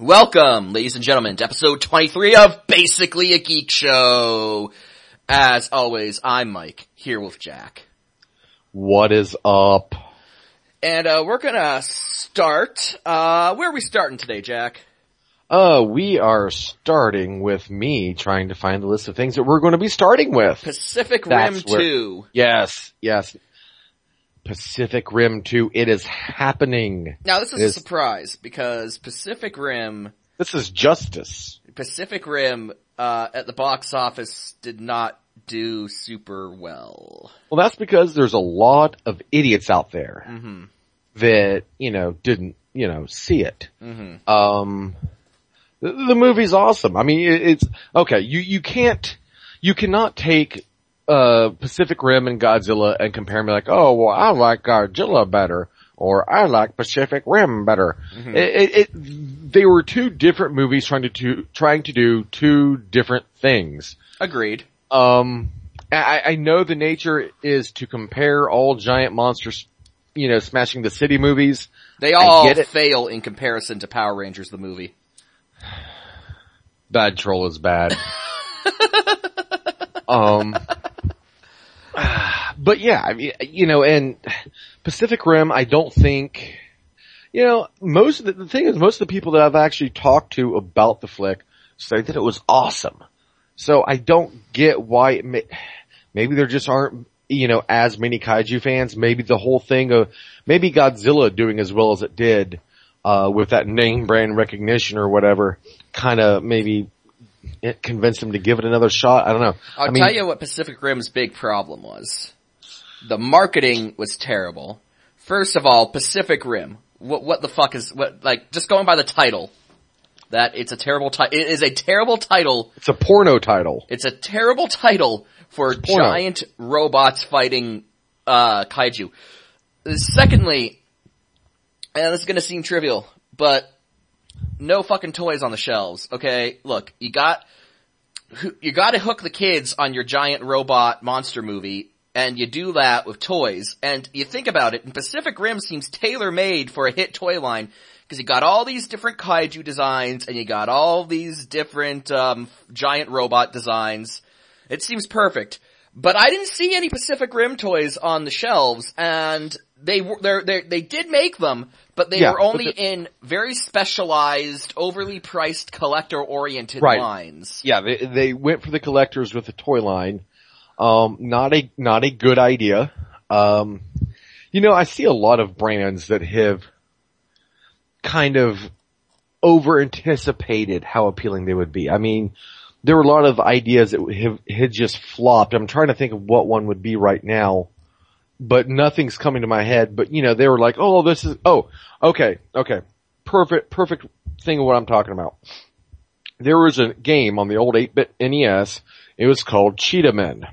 Welcome, ladies and gentlemen, to episode 23 of Basically a Geek Show. As always, I'm Mike, here with Jack. What is up? And, uh, we're gonna start, uh, where are we starting today, Jack? Uh, we are starting with me trying to find the list of things that we're going to be starting with. Pacific Rim where- 2. Yes, yes. Pacific Rim 2, it is happening. Now this is It a is- surprise, because Pacific Rim, This is justice. Pacific Rim, uh, at the box office did not do super well. Well, that's because there's a lot of idiots out there hmm that, you know, didn't, you know, see it. hmm Um, the, the movie's awesome. I mean, it, it's, okay, you, you can't, you cannot take, uh, Pacific Rim and Godzilla and compare me like, oh, well, I like Godzilla better, or I like Pacific Rim better. It, it, it, they were two different movies trying to, to, trying to do two different things. Agreed. Um, I, I know the nature is to compare all giant monsters, you know, smashing the city movies. They all fail in comparison to Power Rangers the movie. Bad troll is bad. um, but yeah, I mean, you know, and Pacific Rim, I don't think, you know, most of the, the thing is most of the people that I've actually talked to about the flick say that it was awesome. So I don't get why it may, maybe there just aren't, you know, as many kaiju fans. Maybe the whole thing of, maybe Godzilla doing as well as it did, uh, with that name brand recognition or whatever, kind of maybe it convinced him to give it another shot. I don't know. I'll I mean, tell you what Pacific Rim's big problem was. The marketing was terrible. First of all, Pacific Rim. What, what the fuck is, what, like, just going by the title, that it's a terrible title, it is a terrible title, it's a porno title. it's a terrible title for giant robots fighting, uh, kaiju. Secondly, and this is gonna seem trivial, but no fucking toys on the shelves, okay? Look, you got, you gotta hook the kids on your giant robot monster movie, and you do that with toys. And you think about it, and Pacific Rim seems tailor-made for a hit toy line, because you got all these different kaiju designs, and you got all these different, um, giant robot designs. It seems perfect. But I didn't see any Pacific Rim toys on the shelves, and they were, they're, they they did make them, but they Yeah, were only the- in very specialized, overly priced, collector-oriented Right. lines. Yeah, they, they went for the collectors with the toy line. Um, not a, not a good idea. Um, you know, I see a lot of brands that have kind of over anticipated how appealing they would be. I mean, there were a lot of ideas that have, had just flopped. I'm trying to think of what one would be right now, but nothing's coming to my head. But you know, they were like, oh, this is, oh, okay, okay. Perfect, perfect thing of what I'm talking about there was a game on the old 8-bit NES. It was called Cheetah Men.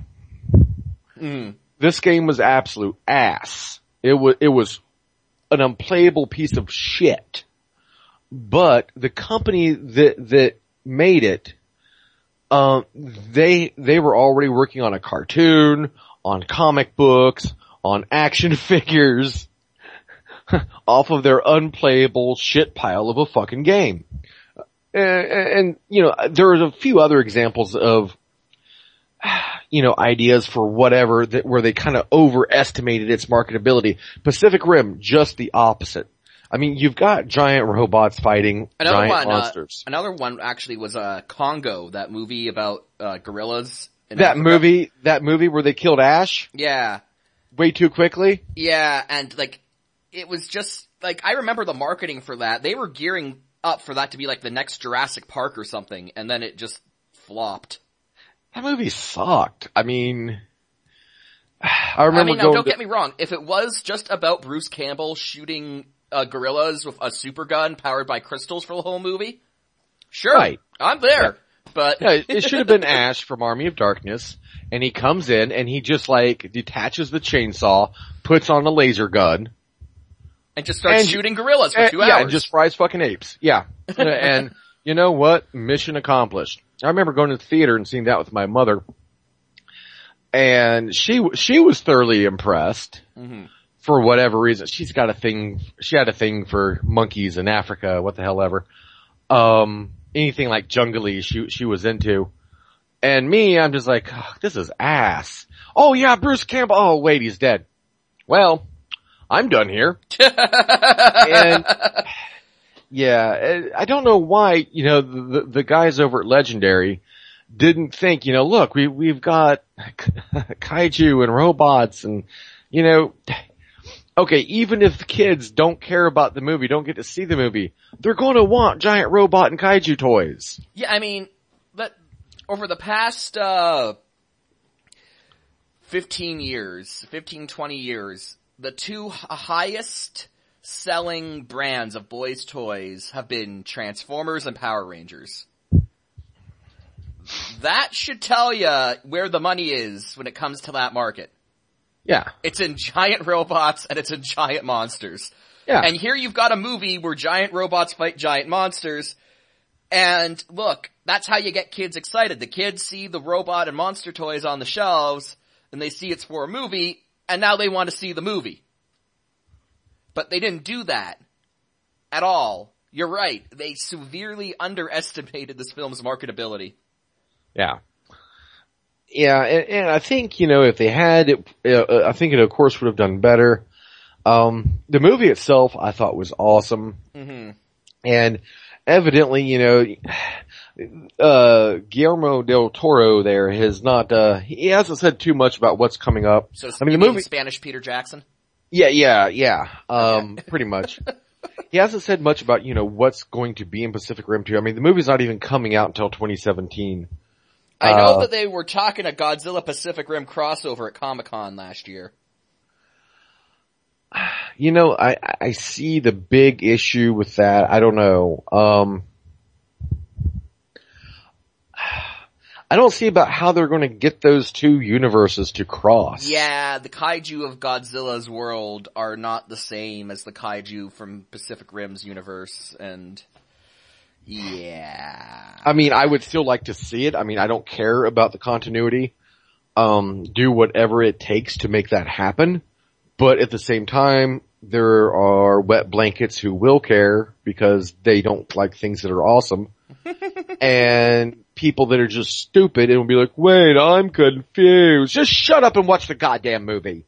Mm. This game was absolute ass. It was, it was an unplayable piece of shit. But the company that, that made it, um, they, they were already working on a cartoon, on comic books, on action figures, off of their unplayable shit pile of a fucking game and, and you know there are a few other examples of you know ideas for whatever that where they kind of overestimated its marketability. Pacific Rim just the opposite. I mean, you've got giant robots fighting Another giant one, uh, monsters. another one actually was, uh, Congo, that movie about, uh, gorillas. in that Africa. movie, that movie where they killed Ash Yeah. Way too quickly. Yeah, and like, it was just, like, I remember the marketing for that. They were gearing up for that to be like the next Jurassic Park or something, and then it just flopped. That movie sucked. I mean, I remember. I mean, now, don't to- get me wrong. If it was just about Bruce Campbell shooting uh, gorillas with a super gun powered by crystals for the whole movie, sure, Right. I'm there. But Yeah, it should have been Ash from Army of Darkness, and he comes in and he just like detaches the chainsaw, puts on a laser gun, and just starts And- shooting gorillas for and, two yeah, and just fries fucking apes. Yeah, and you know what? Mission accomplished. I remember going to the theater and seeing that with my mother, and she she was thoroughly impressed. Mhm. For whatever reason, she's got a thing. She had a thing for monkeys in Africa. What the hell ever. um, anything like jungly she, she was into. And me, I'm just like, oh, this is ass. Oh yeah, Bruce Campbell. Oh wait, he's dead. Well, I'm done here. and yeah, I don't know why, you know, the, the guys over at Legendary didn't think, you know, look, we, we've got kaiju and robots and, you know, okay, even if the kids don't care about the movie, don't get to see the movie, they're going to want giant robot and kaiju toys. Yeah, I mean, over the past, uh, 15 years, 15, 20 years, the two highest selling brands of boys toys have been Transformers and Power Rangers. That should tell you where the money is when it comes to that market. Yeah. It's in giant robots and it's in giant monsters. Yeah. And here you've got a movie where giant robots fight giant monsters. And look, that's how you get kids excited. The kids see the robot and monster toys on the shelves and they see it's for a movie and now they want to see the movie. But they didn't do that at all. You're right. They severely underestimated this film's marketability. Yeah. Yeah, and, and I think, you know, if they had it, uh, I think it of course would have done better. Um, the movie itself I thought was awesome. Mm-hmm. And evidently, you know, uh, Guillermo del Toro there has not, uh, he hasn't said too much about what's coming up. So I mean, the movie, Spanish Peter Jackson? Yeah, yeah, yeah, um, pretty much. he hasn't said much about, you know, what's going to be in Pacific Rim 2. I mean, the movie's not even coming out until 2017. I know uh, that they were talking a Godzilla Pacific Rim crossover at Comic Con last year. You know, I, I see the big issue with that. I don't know. Um, I don't see about how they're going to get those two universes to cross. Yeah, the kaiju of Godzilla's world are not the same as the kaiju from Pacific Rim's universe, and yeah. I mean, I would still like to see it. I mean, I don't care about the continuity. Um, do whatever it takes to make that happen. But at the same time, there are wet blankets who will care because they don't like things that are awesome. and people that are just stupid and will be like, wait, I'm confused. Just shut up and watch the goddamn movie.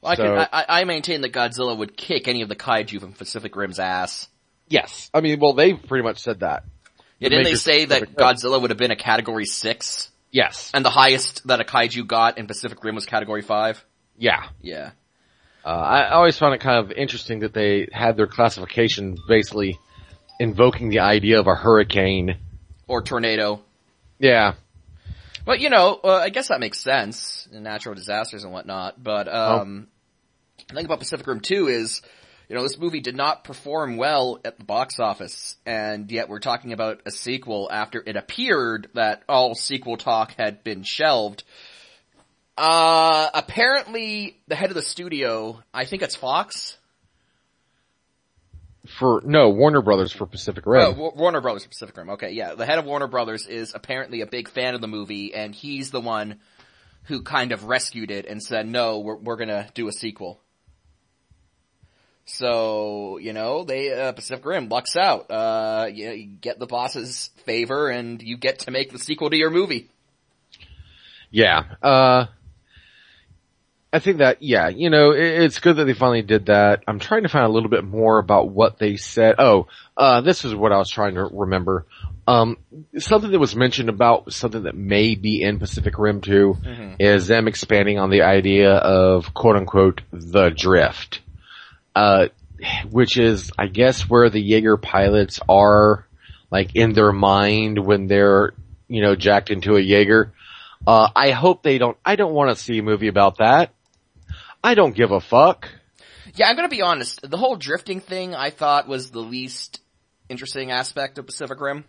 Well, so, I, I, I, maintain that Godzilla would kick any of the kaiju from Pacific Rim's ass. Yes. I mean, well, they've pretty much said that. Yeah, didn't they say that Godzilla would have been a category six? Yes. And the highest that a kaiju got in Pacific Rim was category five? Yeah. Yeah. Uh, I always found it kind of interesting that they had their classification basically invoking the idea of a hurricane or tornado. Yeah. But you know, uh, I guess that makes sense in natural disasters and whatnot. But um, oh. the thing about Pacific Rim Two is, you know, this movie did not perform well at the box office, and yet we're talking about a sequel after it appeared that all sequel talk had been shelved. Uh, apparently, the head of the studio, I think it's Fox, for no Warner Brothers for Pacific Rim. Oh, Warner Brothers Pacific Rim. Okay, yeah. The head of Warner Brothers is apparently a big fan of the movie, and he's the one who kind of rescued it and said, "No, we're we're gonna do a sequel." So you know, they uh, Pacific Rim lucks out. Uh, you, you get the boss's favor, and you get to make the sequel to your movie. Yeah. Uh, I think that, yeah, you know, it, it's good that they finally did that. I'm trying to find a little bit more about what they said. Oh, uh, this is what I was trying to remember. Um, something that was mentioned about something that may be in Pacific Rim 2 mm-hmm. is them expanding on the idea of quote unquote the drift. Uh, which is, I guess, where the Jaeger pilots are, like, in their mind when they're, you know, jacked into a Jaeger. Uh, I hope they don't, I don't want to see a movie about that. I don't give a fuck. Yeah, I'm gonna be honest. The whole drifting thing I thought was the least interesting aspect of Pacific Rim.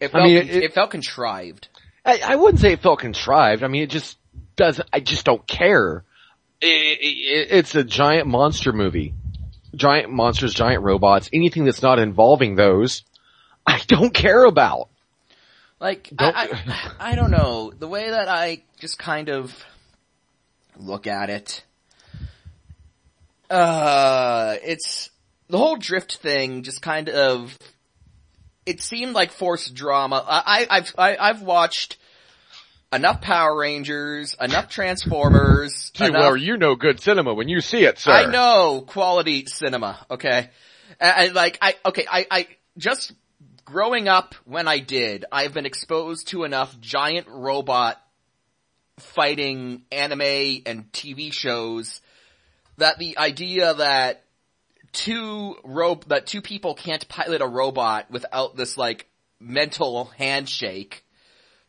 It felt, I mean, it, it felt contrived. I, I, wouldn't say it felt contrived. I mean, it just doesn't, I just don't care. It, it's a giant monster movie. Giant monsters, giant robots, anything that's not involving those, I don't care about. Like, don't. I, I, I don't know. The way that I just kind of look at it, uh, it's, the whole drift thing just kind of it seemed like forced drama. I, I, I've, I, I've watched enough Power Rangers, enough Transformers, Gee, enough, well, you know good cinema when you see it, sir. I know quality cinema, okay? I, I- like, I, okay, I, I, just growing up when I did, I've been exposed to enough giant robot fighting anime and TV shows that the idea that two ro- that two people can't pilot a robot without this like mental handshake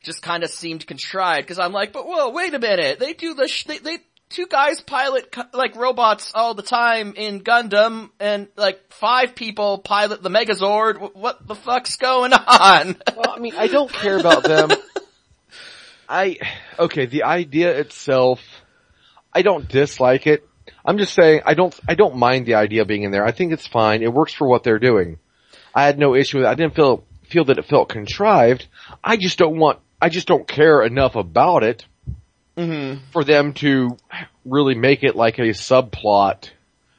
just kind of seemed contrived because I'm like, but whoa, wait a minute, they do the sh- they they two guys pilot like robots all the time in Gundam, and like five people pilot the Megazord. What the fuck's going on? Well, I mean, I don't care about them. I, okay, the idea itself, I don't dislike it. I'm just saying, I don't, I don't mind the idea being in there. I think it's fine. It works for what they're doing. I had no issue with it. I didn't feel, feel that it felt contrived. I just don't want, I just don't care enough about it mm-hmm. for them to really make it like a subplot,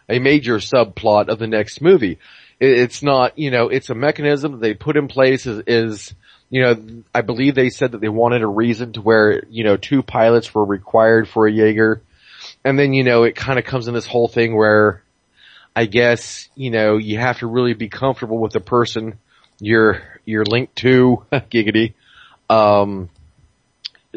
a major subplot of the next movie. It, it's not, you know, it's a mechanism they put in place is, is, you know, I believe they said that they wanted a reason to where, you know, two pilots were required for a Jaeger. And then, you know, it kind of comes in this whole thing where I guess, you know, you have to really be comfortable with the person you're, you're linked to, giggity, um,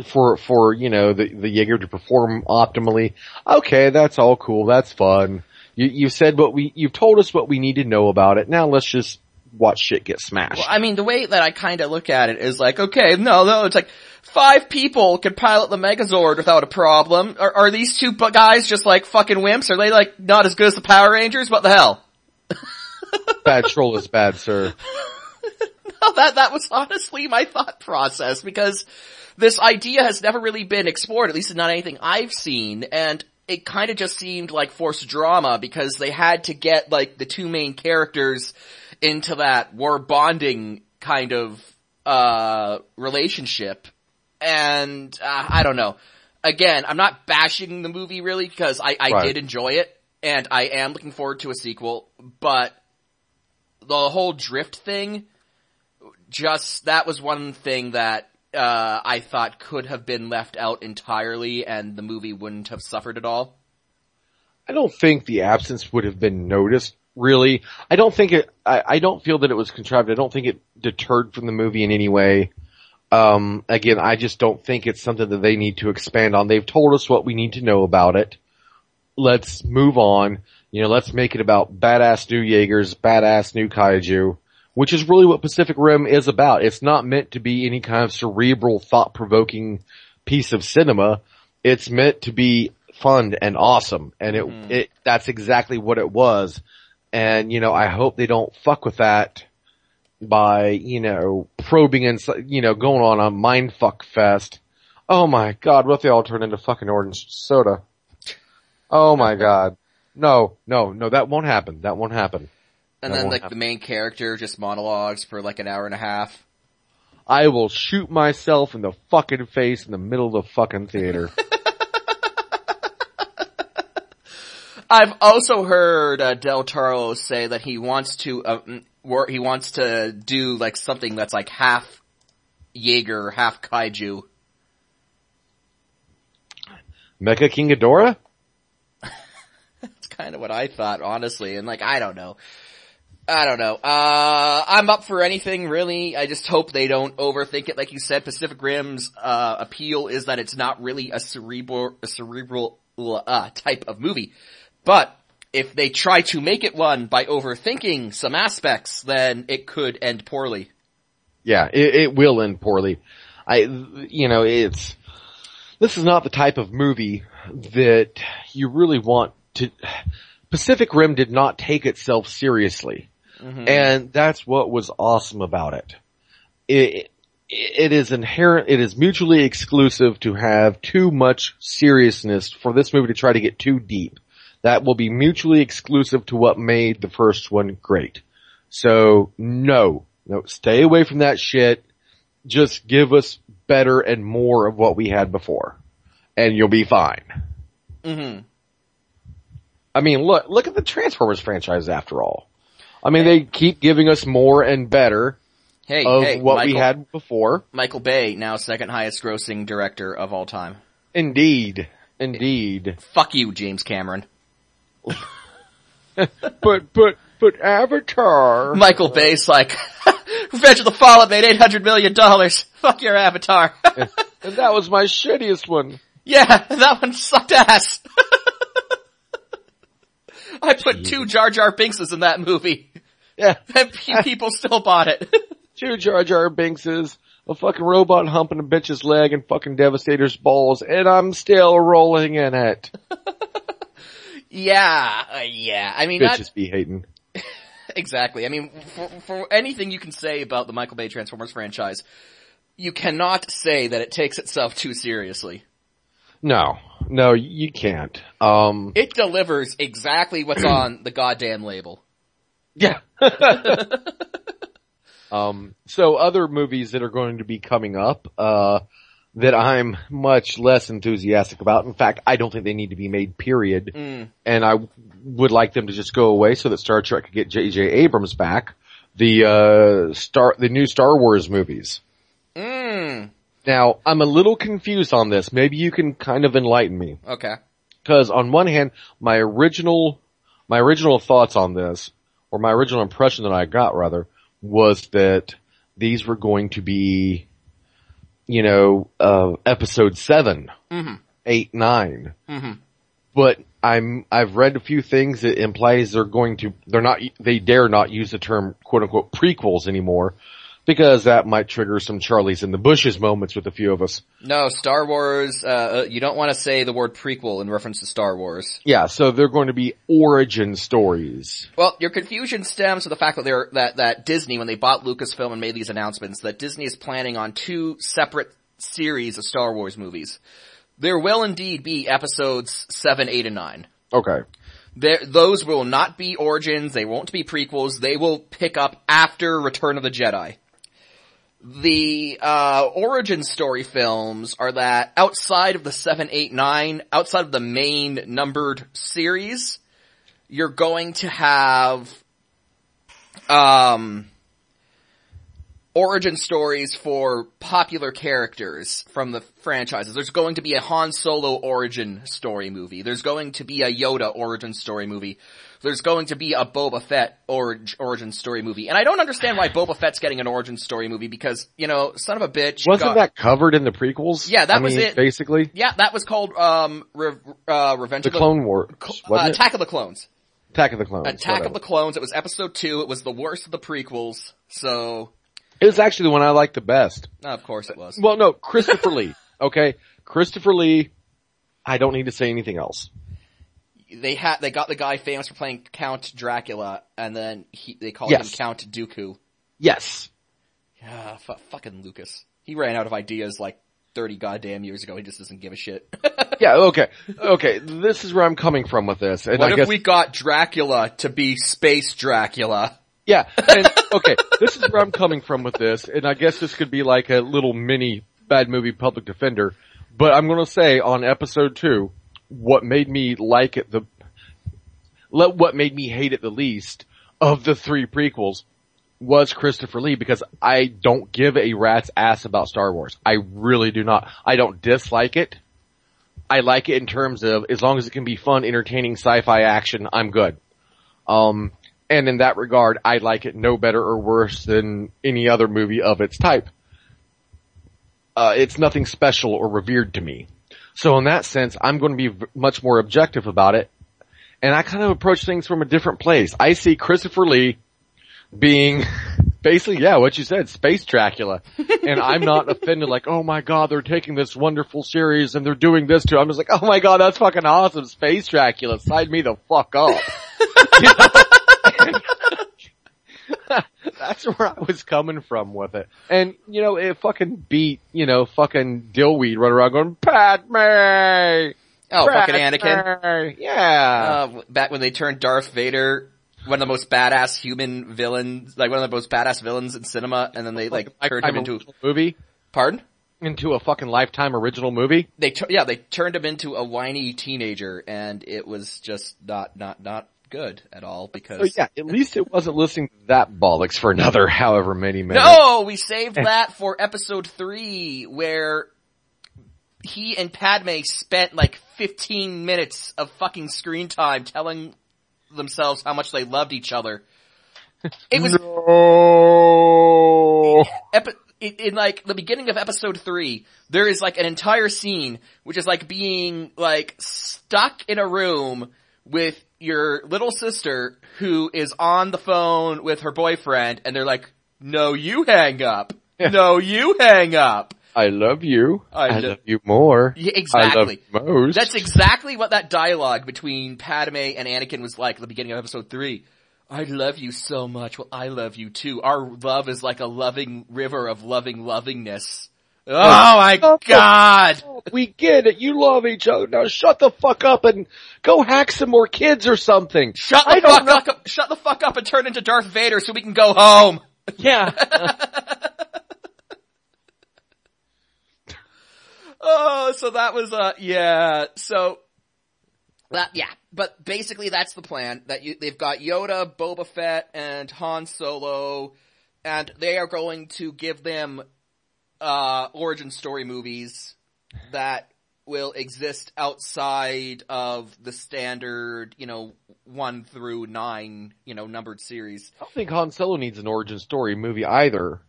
for, for, you know, the, the Jaeger to perform optimally. Okay, that's all cool. That's fun. You, you said what we, you've told us what we need to know about it. Now let's just watch shit get smashed. Well, I mean, the way that I kind of look at it is like, okay, no, no, it's like five people can pilot the Megazord without a problem. Are, are these two guys just like fucking wimps? Are they like not as good as the Power Rangers? What the hell? bad troll is bad, sir. No, that that was honestly my thought process because this idea has never really been explored, at least not anything I've seen, and it kind of just seemed like forced drama because they had to get like the two main characters into that war bonding kind of uh relationship, and uh, I don't know. Again, I'm not bashing the movie really because I, I Right. did enjoy it, and I am looking forward to a sequel, but the whole drift thing just that was one thing that uh, I thought could have been left out entirely, and the movie wouldn't have suffered at all. I don't think the absence would have been noticed, really. I don't think it, I, I don't feel that it was contrived. I don't think it deterred from the movie in any way. Um, again, I just don't think it's something that they need to expand on. They've told us what we need to know about it. Let's move on. You know, let's make it about badass new Jaegers, badass new kaiju, which is really what Pacific Rim is about. It's not meant to be any kind of cerebral, thought-provoking piece of cinema. It's meant to be fun and awesome, and it, it that's exactly what it was. And you know, I hope they don't fuck with that by you know probing and you know going on a mind fuck fest. Oh my god, what if they all turn into fucking orange soda? Oh my god. No, no, no, that won't happen. That won't happen. And That then like happen. the main character just monologues for like an hour and a half. I will shoot myself in the fucking face in the middle of the fucking theater. I've also heard uh, Del Toro say that he wants to, uh, he wants to do like something that's like half Jaeger, half kaiju. Mecha King Ghidorah? That's kind of what I thought, honestly. And like, I don't know. I don't know. Uh, I'm up for anything really. I just hope they don't overthink it. Like you said, Pacific Rim's, uh, appeal is that it's not really a cerebral, a cerebral, uh, type of movie. But, if they try to make it one by overthinking some aspects, then it could end poorly. Yeah, it, it will end poorly. I, you know, it's, this is not the type of movie that you really want to, Pacific Rim did not take itself seriously. Mm-hmm. And that's what was awesome about it. It, it is inherent, it is mutually exclusive to have too much seriousness for this movie to try to get too deep. That will be mutually exclusive to what made the first one great. So no, no, stay away from that shit. Just give us better and more of what we had before. And you'll be fine. hmm I mean, look, look at the Transformers franchise after all. I mean, they keep giving us more and better, Hey, of hey, what Michael, we had before. Michael Bay, now second highest grossing director of all time. Indeed. Indeed. Fuck you, James Cameron. but, but, but Avatar. Michael Bay's like, Revenge of the Fallen made eight hundred million dollars. Fuck your Avatar. and that was my shittiest one. yeah, that one sucked ass. I put two Jar Jar Binkses in that movie, Yeah. and people still bought it. Two Jar Jar Binkses, a fucking robot humping a bitch's leg and fucking Devastator's balls, and I'm still rolling in it. Yeah, uh, yeah. I mean, not, Bitches be hating. exactly. I mean, for, for anything you can say about the Michael Bay Transformers franchise, you cannot say that it takes itself too seriously. No. No, you can't. Um, It delivers exactly what's on the goddamn label. yeah. um, so other movies that are going to be coming up, uh, that I'm much less enthusiastic about. In fact, I don't think they need to be made, period. Mm. And I would like them to just go away so that Star Trek could get J.J. Abrams back. The, uh, Star, the new Star Wars movies. Mm. Now, I'm a little confused on this. Maybe you can kind of enlighten me. Okay. Cause on one hand, my original, my original thoughts on this, or my original impression that I got rather, was that these were going to be, you know, uh, episode 7 Mhm. eight, nine. Mhm. But I'm, I've read a few things that implies they're going to, they're not, they dare not use the term quote unquote prequels anymore, because that might trigger some Charlie's in the bushes moments with a few of us. No, Star Wars, uh, uh, you don't want to say the word prequel in reference to Star Wars. Yeah, so they're going to be origin stories. Well, your confusion stems from the fact that they're, that, that Disney, when they bought Lucasfilm and made these announcements, that Disney is planning on two separate series of Star Wars movies. There will indeed be episodes 7, 8, and 9. Okay. There, those will not be origins, they won't be prequels, they will pick up after Return of the Jedi. The, uh, origin story films are that outside of the 7, 8, 9, outside of the main numbered series, you're going to have, um, origin stories for popular characters from the franchises. There's going to be a Han Solo origin story movie. There's going to be a Yoda origin story movie. There's going to be a Boba Fett orig- origin story movie. And I don't understand why Boba Fett's getting an origin story movie because, you know, son of a bitch. Wasn't got- that covered in the prequels? Yeah, that I was mean, it. Basically, Yeah, that was called, um, Re- uh, Revenge the of the, Clone Wars, uh. Attack of the Clones. Attack of the Clones. Attack of the Clones. It was episode two. It was the worst of the prequels. So, It was actually the one I liked the best. of course it was. Well, no, Christopher Lee. Okay, Christopher Lee. I don't need to say anything else. They had they got the guy famous for playing Count Dracula, and then he they called Yes. him Count Dooku. Yes. Yeah, fu fucking Lucas. He ran out of ideas like thirty goddamn years ago. He just doesn't give a shit. Yeah. Okay. Okay. This is where I'm coming from with this, and what I if guess we got Dracula to be Space Dracula? Yeah, and okay, this is where I'm coming from with this, and I guess this could be like a little mini bad movie public defender, but I'm gonna say on episode two, what made me like it the, let what made me hate it the least of the three prequels was Christopher Lee because I don't give a rat's ass about Star Wars. I really do not. I don't dislike it. I like it in terms of as long as it can be fun, entertaining sci-fi action, I'm good. Um, and in that regard, I like it no better or worse than any other movie of its type. Uh, it's nothing special or revered to me. So in that sense, I'm going to be much more objective about it. And I kind of approach things from a different place. I see Christopher Lee being basically, yeah, what you said, Space Dracula. And I'm not offended like, oh my god, they're taking this wonderful series and they're doing this to it. I'm just like, oh my god, that's fucking awesome, Space Dracula, sign me the fuck up. You know? that's where I was coming from with it. And, you know, it fucking beat, you know, fucking Dillweed running around going, Padme! Oh, fucking Padme!" Anakin. Yeah. Uh, back when they turned Darth Vader one of the most badass human villains, like one of the most badass villains in cinema, and then they like turned him into original movie pardon. into a fucking lifetime original movie. They yeah they turned him into a whiny teenager, and it was just not not not good at all So because oh, yeah, at least it wasn't listening to that bollocks for another however many minutes. No, we saved that for episode three where he and Padme spent like 15 minutes of fucking screen time telling themselves how much they loved each other. It was No. epi- in, in like the beginning of episode three, there is like an entire scene which is like being like stuck in a room with your little sister who is on the phone with her boyfriend and they're like, no, you hang up. No, you hang up. I love you. I I, lo- love you more. Yeah, I love exactly. you most. That's exactly what that dialogue between Padme and Anakin was like at the beginning of episode three. I love you so much. Well, I love you too. Our love is like a loving river of loving lovingness. Oh my god! we get it. You love each other. Now shut the fuck up and go hack some more kids or something. Shut I the don't fuck up! Shut the fuck up and turn into Darth Vader so we can go home. Yeah. Oh, so that was uh yeah. So that yeah, but basically that's the plan. That you they've got Yoda, Boba Fett, and Han Solo, and they are going to give them uh origin story movies that will exist outside of the standard, you know, one through nine, you know, numbered series. I don't think Han Solo needs an origin story movie either.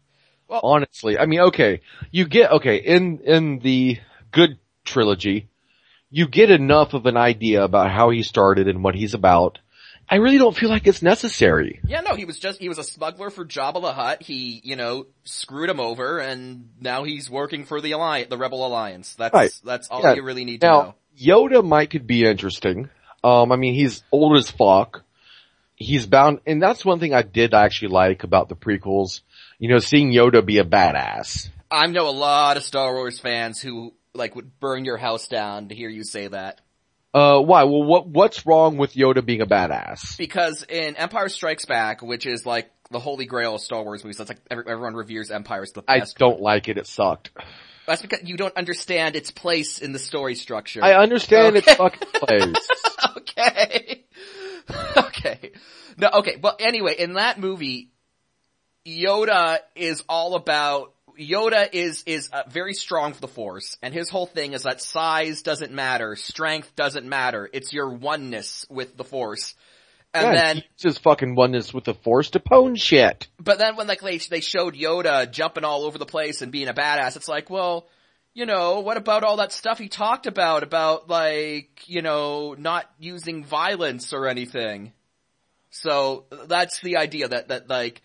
Well- honestly, I mean, okay, you get okay in in the good trilogy, you get enough of an idea about how he started and what he's about. I really don't feel like it's necessary. Yeah, no, he was just, he was a smuggler for Jabba the Hutt. He, you know, screwed him over and now he's working for the Alliance, the Rebel Alliance. That's, Right. that's all Yeah. you really need to Now, know. Yoda might could be interesting. Um, I mean, he's old as fuck. He's bound, and that's one thing I did actually like about the prequels. You know, seeing Yoda be a badass. I know a lot of Star Wars fans who, like, would burn your house down to hear you say that. Uh, why? Well, what, what's wrong with Yoda being a badass? Because in Empire Strikes Back, which is like the holy grail of Star Wars movies, that's like every, everyone reveres Empire as the best. I don't like it. It sucked. That's because you don't understand its place in the story structure. I understand Okay. its fucking place. okay. okay. No, okay. Well, anyway, in that movie, Yoda is all about, Yoda is, is uh, very strong for the Force, and his whole thing is that size doesn't matter, strength doesn't matter, it's your oneness with the Force. And Yeah, then, he uses fucking oneness with the force to pwn shit. but then when like they, they showed Yoda jumping all over the place and being a badass, it's like, well, you know, what about all that stuff he talked about, about like, you know, not using violence or anything? So that's the idea that, that like,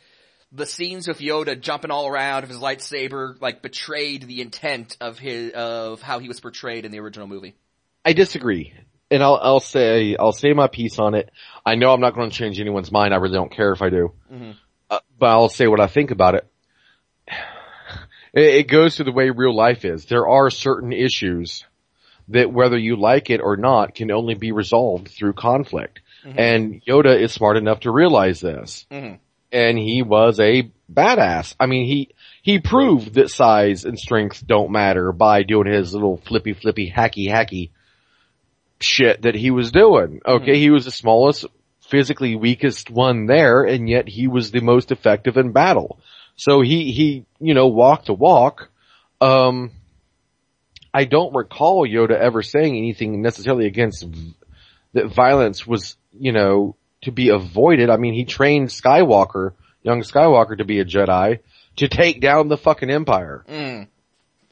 the scenes with Yoda jumping all around with his lightsaber, like betrayed the intent of his, of how he was portrayed in the original movie. I disagree. And I'll, I'll say, I'll say my piece on it. I know I'm not going to change anyone's mind. I really don't care if I do. Mhm. Uh, but I'll say what I think about it. it. It goes to the way real life is. There are certain issues that whether you like it or not can only be resolved through conflict. And Yoda is smart enough to realize this. Mhm. And he was a badass. I mean, he, he proved that size and strength don't matter by doing his little flippy flippy hacky hacky shit that he was doing. Okay, he was the smallest, physically weakest one there, and yet he was the most effective in battle. So he, he, you know, walked the walk. Um, I don't recall Yoda ever saying anything necessarily against v- that violence was, you know, to be avoided. I mean, he trained Skywalker, young Skywalker to be a Jedi to take down the fucking Empire. Mm.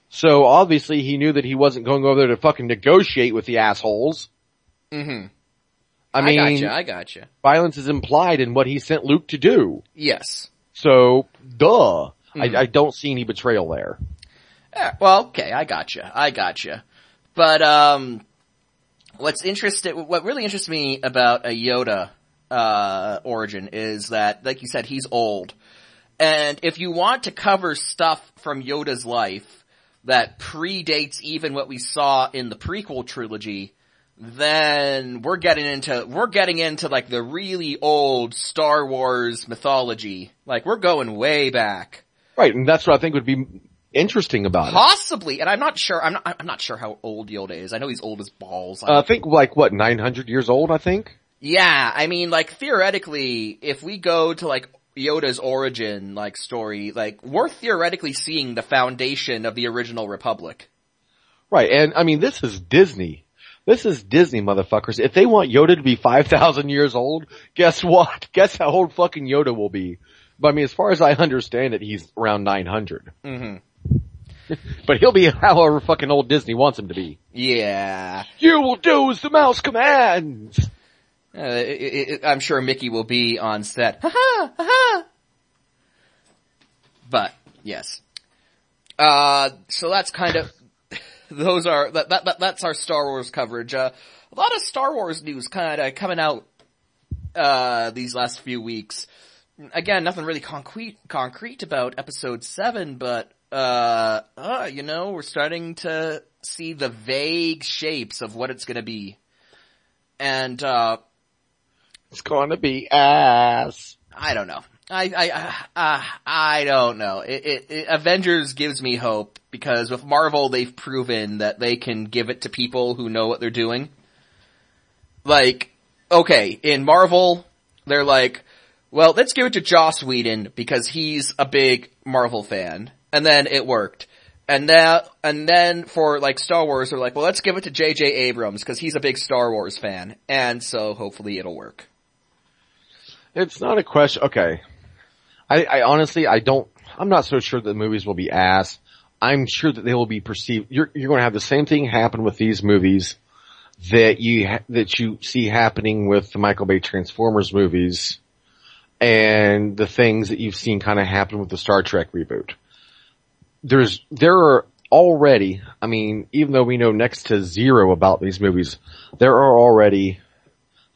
So obviously he knew that he wasn't going over there to fucking negotiate with the assholes. Mm-hmm. I I, mean, gotcha, I gotcha. violence is implied in what he sent Luke to do. Yes. So, duh. Mhm. I, I don't see any betrayal there. Yeah, well, okay, I gotcha. I gotcha. But, um, what's interested, what really interests me about a Yoda, uh, origin is that, like you said, he's old. And if you want to cover stuff from Yoda's life that predates even what we saw in the prequel trilogy, then we're getting into, we're getting into like the really old Star Wars mythology. Like we're going way back. Right, and that's what I think would be interesting about it. Possibly, and I'm not sure. I'm not. I'm not sure how old Yoda is. I know he's old as balls. Uh, I think like what, 900 years old, I think? Yeah, I mean, like theoretically, if we go to like Yoda's origin, like story, like we're theoretically seeing the foundation of the original Republic. Right, and I mean, this is Disney. This is Disney, motherfuckers. If they want Yoda to be 5,000 years old, guess what? Guess how old fucking Yoda will be. But I mean, as far as I understand it, he's around 900. Mm-hmm. But he'll be however fucking old Disney wants him to be. Yeah. You will do as the mouse commands! Uh, it, it, I'm sure Mickey will be on set. Ha ha, ha ha. But, yes. Uh, so that's kind of, those are, that, that, that, that's our Star Wars coverage. Uh, a lot of Star Wars news kind of coming out, uh, these last few weeks. Again, nothing really concrete, concrete about episode seven, but, uh, uh, you know, we're starting to see the vague shapes of what it's gonna be. And, uh, It's gonna be ass. I don't know. I, I, uh, I don't know. It, it, it, Avengers gives me hope because with Marvel they've proven that they can give it to people who know what they're doing. Like, okay, in Marvel, they're like, well, let's give it to Joss Whedon because he's a big Marvel fan. And then it worked. And that, and then for like Star Wars, they're like, well, let's give it to J.J. Abrams because he's a big Star Wars fan. And so hopefully it'll work. It's not a question, okay. I, I honestly, I don't, I'm not so sure that the movies will be ass. I'm sure that they will be perceived, you're, you're going to have the same thing happen with these movies that you, ha- that you see happening with the Michael Bay Transformers movies and the things that you've seen kind of happen with the Star Trek reboot. There's, there are already, I mean, even though we know next to zero about these movies, there are already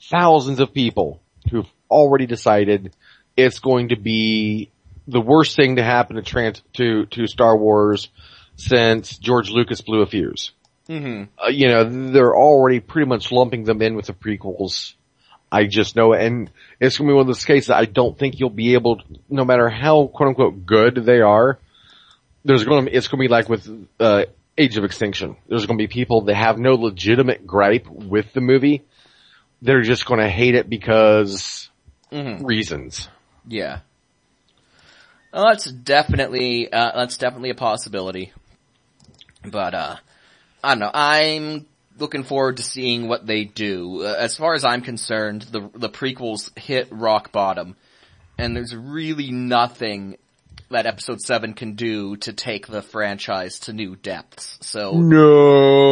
thousands of people who've already decided it's going to be the worst thing to happen to trans, to, to Star Wars since George Lucas blew a fuse. Mm-hmm. Uh, you know, they're already pretty much lumping them in with the prequels. I just know it. And it's gonna be one of those cases I don't think you'll be able to, no matter how quote unquote good they are, there's gonna it's gonna be like with, uh, Age of Extinction. There's gonna be people that have no legitimate gripe with the movie. They're just gonna hate it because Mm-hmm. reasons. Yeah. Well, that's definitely, uh, that's definitely a possibility. But, uh, I don't know, I'm looking forward to seeing what they do. Uh, as far as I'm concerned, the, the prequels hit rock bottom. And there's really nothing that episode 7 can do to take the franchise to new depths. So, No.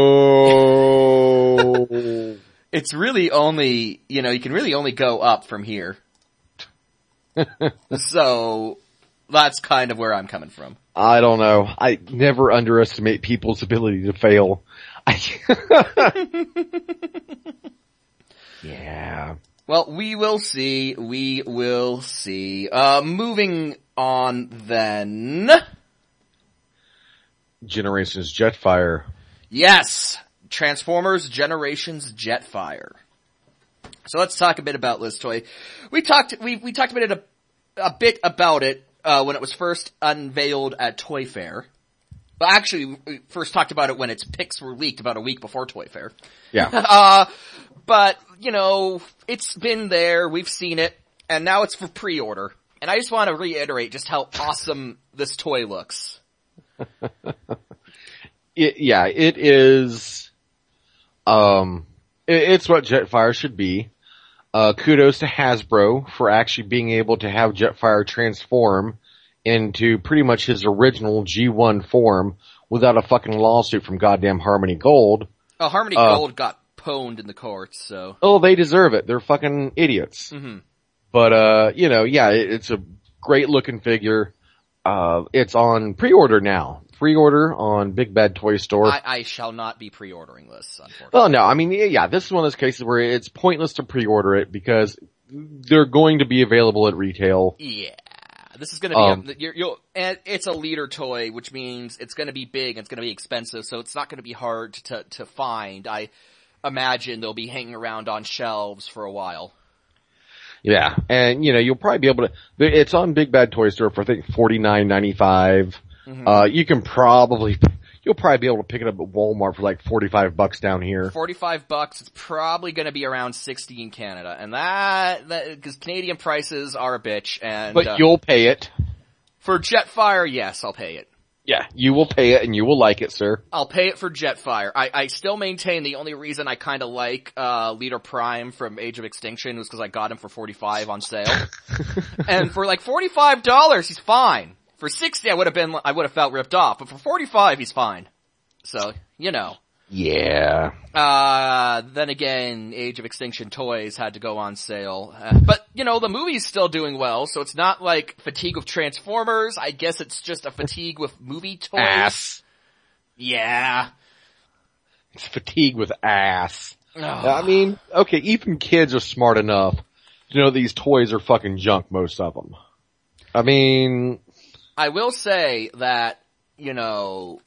it's really only, you know, you can really only go up from here. so, that's kind of where I'm coming from. I don't know. I never underestimate people's ability to fail. Yeah. Well, we will see. We will see. Uh, moving on then. Generations Jetfire. Yes! Transformers Generations Jetfire. So let's talk a bit about this toy. We talked, we, we talked a bit, a, a bit about it, uh, when it was first unveiled at Toy Fair. Well, actually, we first talked about it when its pics were leaked about a week before Toy Fair. Yeah. Uh, but, you know, it's been there, we've seen it, and now it's for pre-order. And I just want to reiterate just how awesome this toy looks. It, yeah, it is, um, it, it's what Jetfire should be. Uh, kudos to Hasbro for actually being able to have Jetfire transform into pretty much his original G1 form without a fucking lawsuit from goddamn Harmony Gold. Oh, Harmony Uh, Gold got pwned in the courts, so. Oh, they deserve it. They're fucking idiots. hmm But, uh, you know, yeah, it, it's a great looking figure. Uh, it's on pre-order now. Pre-order on Big Bad Toy Store. I, I shall not be pre-ordering this, unfortunately. Well, no, I mean, yeah, this is one of those cases where it's pointless to pre-order it because they're going to be available at retail. Yeah. This is gonna be Um, you'll, and it's a leader toy, which means it's gonna be big, it's gonna be expensive, so it's not gonna be hard to, to find. I imagine they'll be hanging around on shelves for a while. Yeah, and you know, you'll probably be able to, it's on Big Bad Toy Store for I think forty nine ninety five. Mhm. Uh, you can probably, you'll probably be able to pick it up at Walmart for like 45 bucks down here. 45 bucks, it's probably gonna be around 60 in Canada. And that, that, cause Canadian prices are a bitch and, But uh, you'll pay it. for Jetfire, yes, I'll pay it. Yeah, you will pay it and you will like it, sir. I'll pay it for Jetfire. I, I still maintain the only reason I kinda like, uh, Leader Prime from Age of Extinction was cause I got him for 45 on sale. and for like $45, he's fine. For 60 I would have been, I would have felt ripped off, but for 45 he's fine. So, you know. Yeah. Uh, then again, Age of Extinction toys had to go on sale. Uh, but, you know, the movie's still doing well, so it's not like fatigue with Transformers. I guess it's just a fatigue with movie toys. Ass. Yeah. It's fatigue with ass. Ugh. I mean, okay, even kids are smart enough to know these toys are fucking junk, most of them. I mean, I will say that, you know,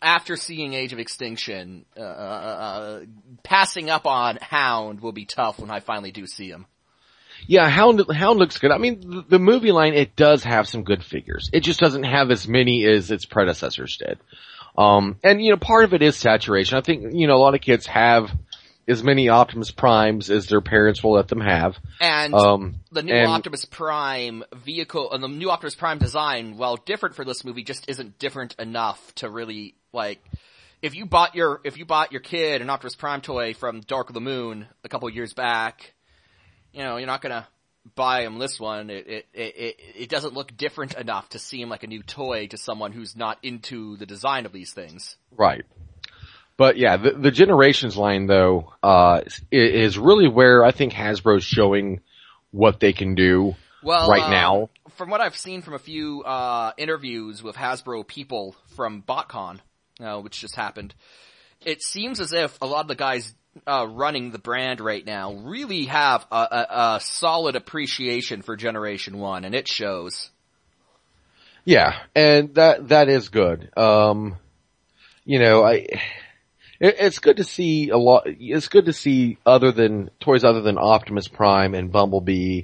after seeing Age of Extinction, uh, uh, uh, passing up on Hound will be tough when I finally do see him. yeah, Hound, Hound looks good. I mean, the, the movie line, it does have some good figures. It just doesn't have as many as its predecessors did. Um, and you know, part of it is saturation. I think, you know, a lot of kids have as many Optimus Primes as their parents will let them have. And Um, the new and- Optimus Prime vehicle and the new Optimus Prime design, while different for this movie, just isn't different enough to really like. If you bought your if you bought your kid an Optimus Prime toy from Dark of the Moon a couple years back, you know you're not gonna buy him this one. It it it it, it doesn't look different enough to seem like a new toy to someone who's not into the design of these things. Right. But yeah, the, the Generations line though, uh, is, really where I think Hasbro's showing what they can do. Well, Right uh, now. from what I've seen from a few uh, interviews with Hasbro people from BotCon, uh, which just happened, it seems as if a lot of the guys uh, running the brand right now really have a, a, a solid appreciation for Generation One, and it shows. Yeah, and that, that is good. Um, you know, I, it, it's good to see a lot, it's good to see other than, toys other than Optimus Prime and Bumblebee,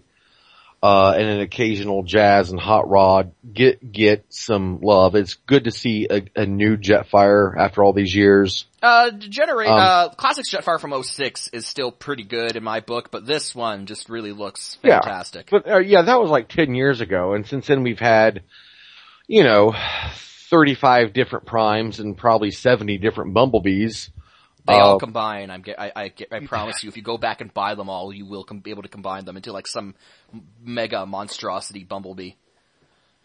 uh, and an occasional Jazz and Hot Rod get, get some love. It's good to see a, a new Jetfire after all these years. Uh, Genera- Um, uh, Classic Jetfire from 06 is still pretty good in my book, but this one just really looks fantastic. But uh, yeah, that was like 10 years ago. And since then we've had, you know, 35 different primes and probably 70 different bumblebees. They all Uh, combine. I'm, ge- I, I, I promise you, if you go back and buy them all, you will com- be able to combine them into like some mega monstrosity bumblebee.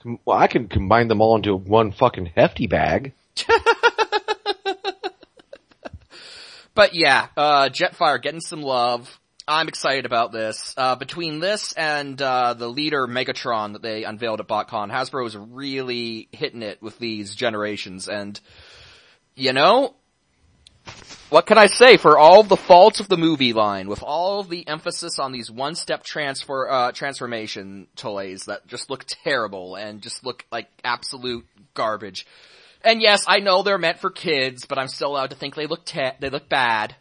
com- Well, I can combine them all into one fucking hefty bag. But yeah, uh, Jetfire getting some love. I'm excited about this. Uh, between this and, uh, the leader Megatron that they unveiled at BotCon, Hasbro is really hitting it with these generations and, you know, what can I say for all the faults of the movie line, with all the emphasis on these one-step transfer, uh, transformation toys that just look terrible and just look like absolute garbage. And yes, I know they're meant for kids, but I'm still allowed to think they look te- they look bad.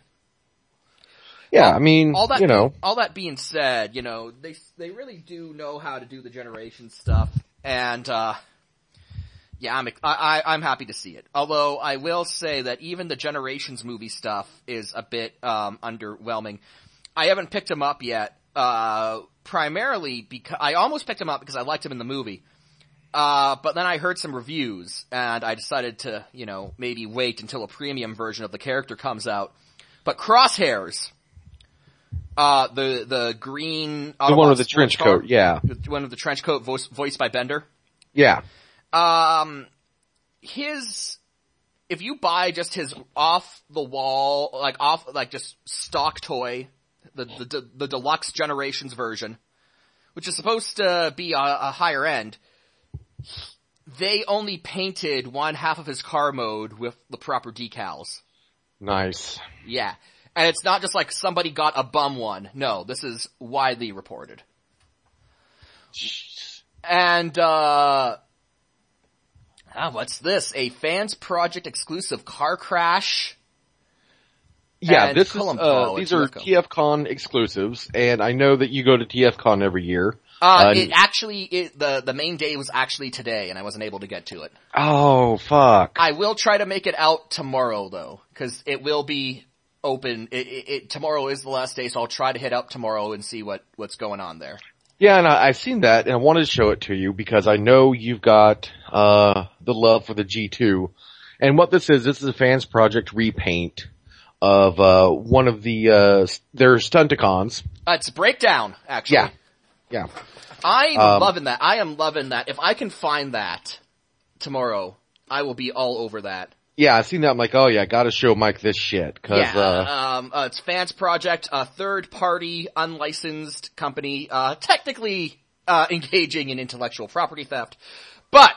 Yeah, I mean, All that, you know, all that being said, you know, they, they really do know how to do the generation stuff, and, uh, yeah, I'm, I, I'm happy to see it. Although I will say that even the Generations movie stuff is a bit, um, underwhelming. I haven't picked him up yet, uh, primarily because, I almost picked him up because I liked him in the movie. Uh, but then I heard some reviews and I decided to, you know, maybe wait until a premium version of the character comes out. But Crosshairs, uh, the, the green, the one with the trench coat, yeah. the one with the trench coat voice, voiced by Bender. Yeah. Um, his, if you buy just his off the wall, like off, like just stock toy, the, the, the deluxe generations version, which is supposed to be a, a higher end, they only painted one half of his car mode with the proper decals. Nice. Yeah. And it's not just like somebody got a bum one. No, this is widely reported. And, uh, ah, what's this? A fans project exclusive car crash? Yeah, this is, uh, these are TFCon. Exclusives, and I know that you go to TFCon every year. Uh, Uh, it actually, it, the, the main day was actually today and I wasn't able to get to it. Oh, fuck. I will try to make it out tomorrow though, cause it will be open. It, it, it, tomorrow is the last day, so I'll try to hit up tomorrow and see what, what's going on there. Yeah, and I, I've seen that, and I wanted to show it to you because I know you've got uh the love for the G2. And what this is, this is a fans project repaint of uh one of the uh their stunticons. Uh, it's breakdown, actually. Yeah. Yeah. I'm Um, loving that. I am loving that. If I can find that tomorrow, I will be all over that. Yeah, I've seen that. I'm like, oh yeah, gotta show Mike this shit. Cause, yeah, uh, um, uh, it's Fans Project, a third party, unlicensed company, uh, technically, uh, engaging in intellectual property theft. But,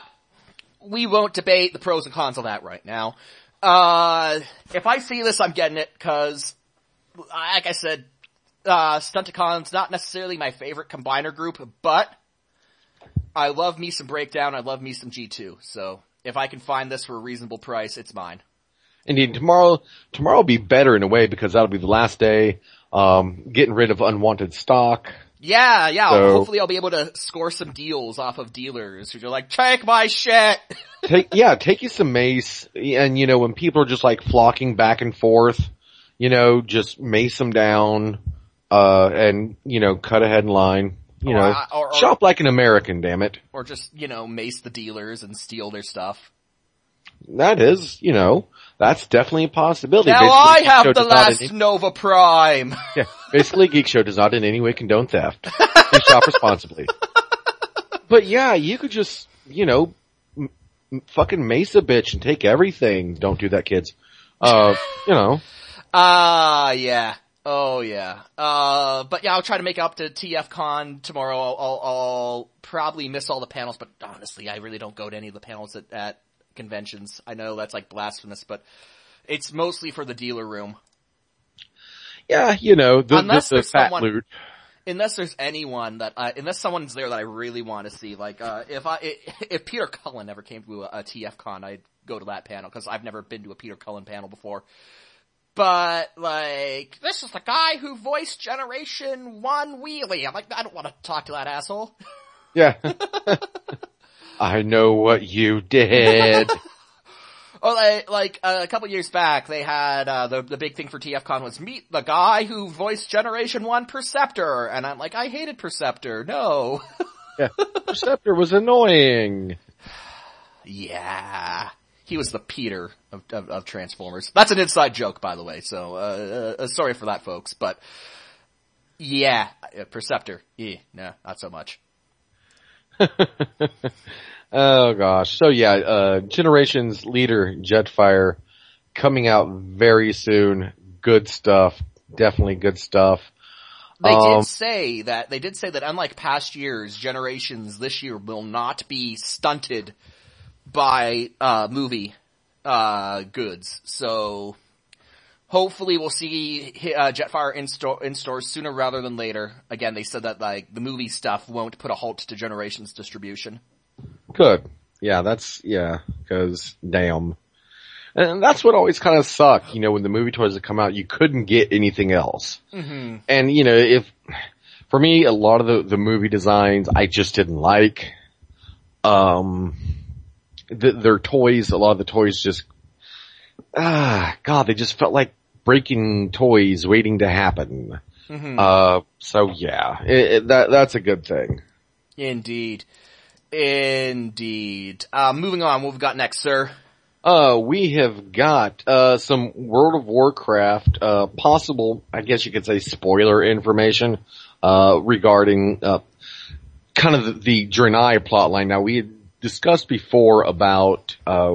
we won't debate the pros and cons of that right now. Uh, if I see this, I'm getting it, cause, like I said, uh, Stunticon's not necessarily my favorite combiner group, but, I love me some Breakdown, I love me some G2, so, if I can find this for a reasonable price, it's mine. indeed, tomorrow, tomorrow will be better in a way because that'll be the last day, um, getting rid of unwanted stock. Yeah, yeah. So- hopefully, I'll be able to score some deals off of dealers who are like, "Take my shit." take yeah, take you some mace, and you know when people are just like flocking back and forth, you know, just mace them down, uh, and you know, cut ahead in line. You Or know, or- or- shop like an American, damn it. or just you know mace the dealers and steal their stuff. That is, you know, that's definitely a possibility. Now Basically, I have the does not in last Nova Prime. Yeah, basically Geek Show does not in any way condone theft. Please shop responsibly. But yeah, you could just, you know, m- m- fucking mace a bitch and take everything. Don't do that, kids. Uh, you know. Ah, yeah. Oh yeah. Uh, but yeah, I'll try to make up to TFCon tomorrow. I'll, I'll, I'll probably miss all the panels, but honestly, I really don't go to any of the panels at, at conventions. I know that's like blasphemous, but it's mostly for the dealer room. Yeah, you know, the, the, Unless the there's fat someone- loot. unless there's anyone that I, unless someone's there that I really want to see, like uh, if I if Peter Cullen ever came to a, a TF con, I'd go to that panel because I've never been to a Peter Cullen panel before. But like, this is the guy who voiced Generation One Wheelie. I'm like, I don't want to talk to that asshole. Yeah. I know what you did. Or like, like uh, a couple years back, they had uh, the the big thing for TFCon was meet the guy who voiced Generation One Perceptor, and I'm like, I hated Perceptor. No. Yeah. Perceptor was annoying. Yeah. He was the Peter of, of, of Transformers. That's an inside joke, by the way, so, uh, uh, sorry for that, folks, but, yeah, uh, Perceptor, yeah, no, not so much. oh gosh. So yeah, uh, Generations leader Jetfire coming out very soon. Good stuff. Definitely good stuff. They Um, did say that, they did say that unlike past years, Generations this year will not be stunted by, uh, movie, uh, goods, so, Hopefully we'll see uh, Jetfire in, store, in stores sooner rather than later. Again, they said that like the movie stuff won't put a halt to Generations distribution. Good. Yeah, that's, yeah, cause damn. And that's what always kind of sucked, you know, when the movie toys would come out, you couldn't get anything else. Mm-hmm. And you know, if, for me, a lot of the, the movie designs I just didn't like. Um, the, their toys, a lot of the toys just, ah, god, they just felt like breaking toys waiting to happen. Mm-hmm. Uh, so yeah, it, it, that, that's a good thing. Indeed. Indeed. Uh, moving on, what we've got next, sir? Uh, we have got, uh, some World of Warcraft, uh, possible, I guess you could say spoiler information, uh, regarding, uh, kind of the, the Draenei plotline. Now we had discussed before about, uh,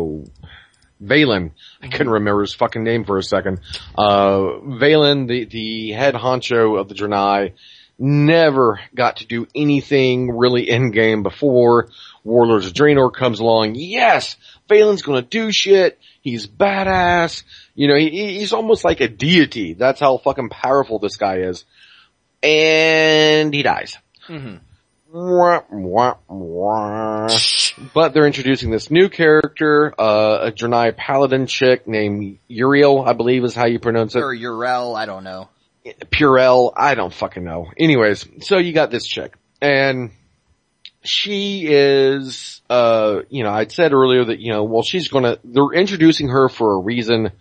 Velen. I couldn't remember his fucking name for a second. Uh, Velen, the, the head honcho of the Draenei, never got to do anything really in game before Warlords of Draenor comes along. Yes, Velen's gonna do shit. He's badass. You know, he, he's almost like a deity. That's how fucking powerful this guy is. And he dies. Mm-hmm. But they're introducing this new character, uh, a Draenei paladin chick named Uriel, I believe is how you pronounce it. Or Urel, I don't know. Purell, I don't fucking know. Anyways, so you got this chick. and she is, uh, you know, I'd said earlier that, you know, well, she's gonna, they're introducing her for a reason.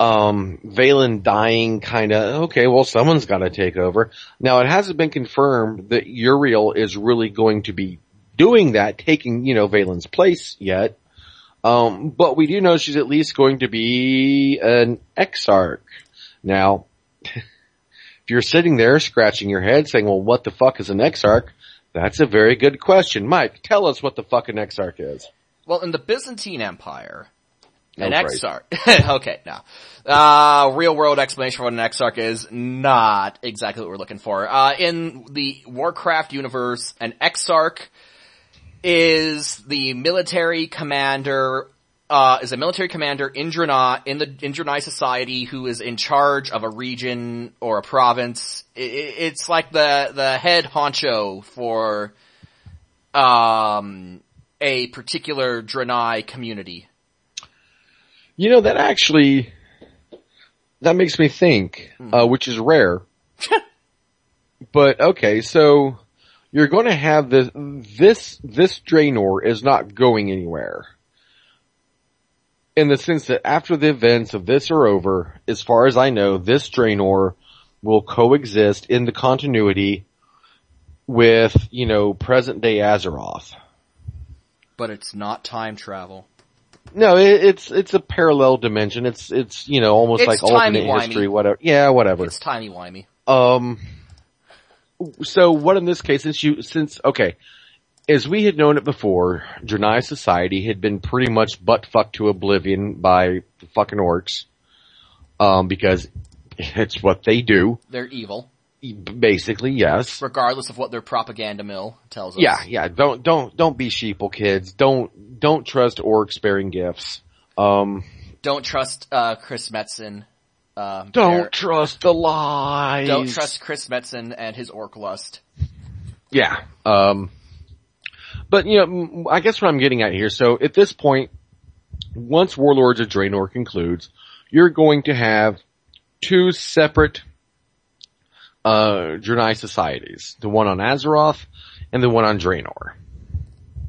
Um, Velen dying kinda, okay, well, someone's gotta take over. Now, it hasn't been confirmed that Uriel is really going to be doing that, taking, you know, Velen's place yet. Um, but we do know she's at least going to be an Exarch. Now, if you're sitting there scratching your head saying, well, what the fuck is an Exarch? That's a very good question. Mike, tell us what the fuck an Exarch is. Well, in the Byzantine Empire, No an exarch. okay, no. Uh, real world explanation for what an exarch is not exactly what we're looking for. Uh, in the Warcraft universe, an exarch is the military commander, uh, is a military commander in Draenei, in the, in Draenei society who is in charge of a region or a province. I- I- it's like the, the head honcho for, um, a particular Draenei community. You know, that actually, that makes me think, uh, which is rare. but okay, so you're going to have this, this, this Draenor is not going anywhere. In the sense that after the events of this are over, as far as I know, this Draenor will coexist in the continuity with, you know, present day Azeroth. But it's not time travel. No, it, it's it's a parallel dimension. It's it's you know almost It's like alternate history, whatever. Yeah, whatever. It's timey wimey. Um. So what in this case, since you since okay, as we had known it before, Draenei society had been pretty much butt fucked to oblivion by the fucking orcs, um, because it's what they do. They're evil, Basically, yes. regardless of what their propaganda mill tells us. Yeah, yeah. Don't don't don't be sheeple, kids. Don't don't trust orcs bearing gifts. Um. Don't trust uh, Chris Metzen. Uh, Don't their- trust the lies. don't trust Chris Metzen and his orc lust. Yeah. Um, but you know, I guess what I'm getting at here. So at this point, once Warlords of Draenor concludes, you're going to have two separate uh, Draenei societies: the one on Azeroth and the one on Draenor.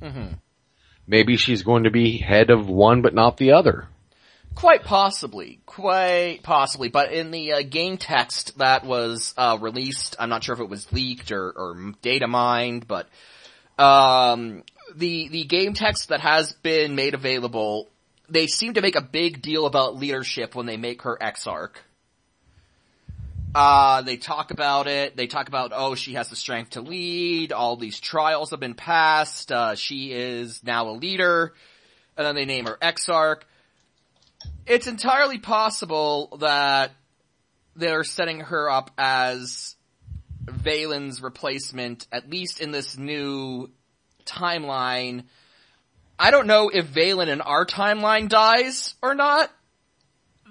Mhm. Maybe she's going to be head of one but not the other. Quite possibly, quite possibly. But in the uh, game text that was uh, released, I'm not sure if it was leaked or, or data mined, but um, the the game text that has been made available, they seem to make a big deal about leadership when they make her Exarch. Uh, they talk about it. They talk about, oh, she has the strength to lead. All these trials have been passed. Uh, she is now a leader. And then they name her Exarch it's entirely possible that they're setting her up as Velen's replacement, at least in this new timeline. I don't know if Velen in our timeline dies or not.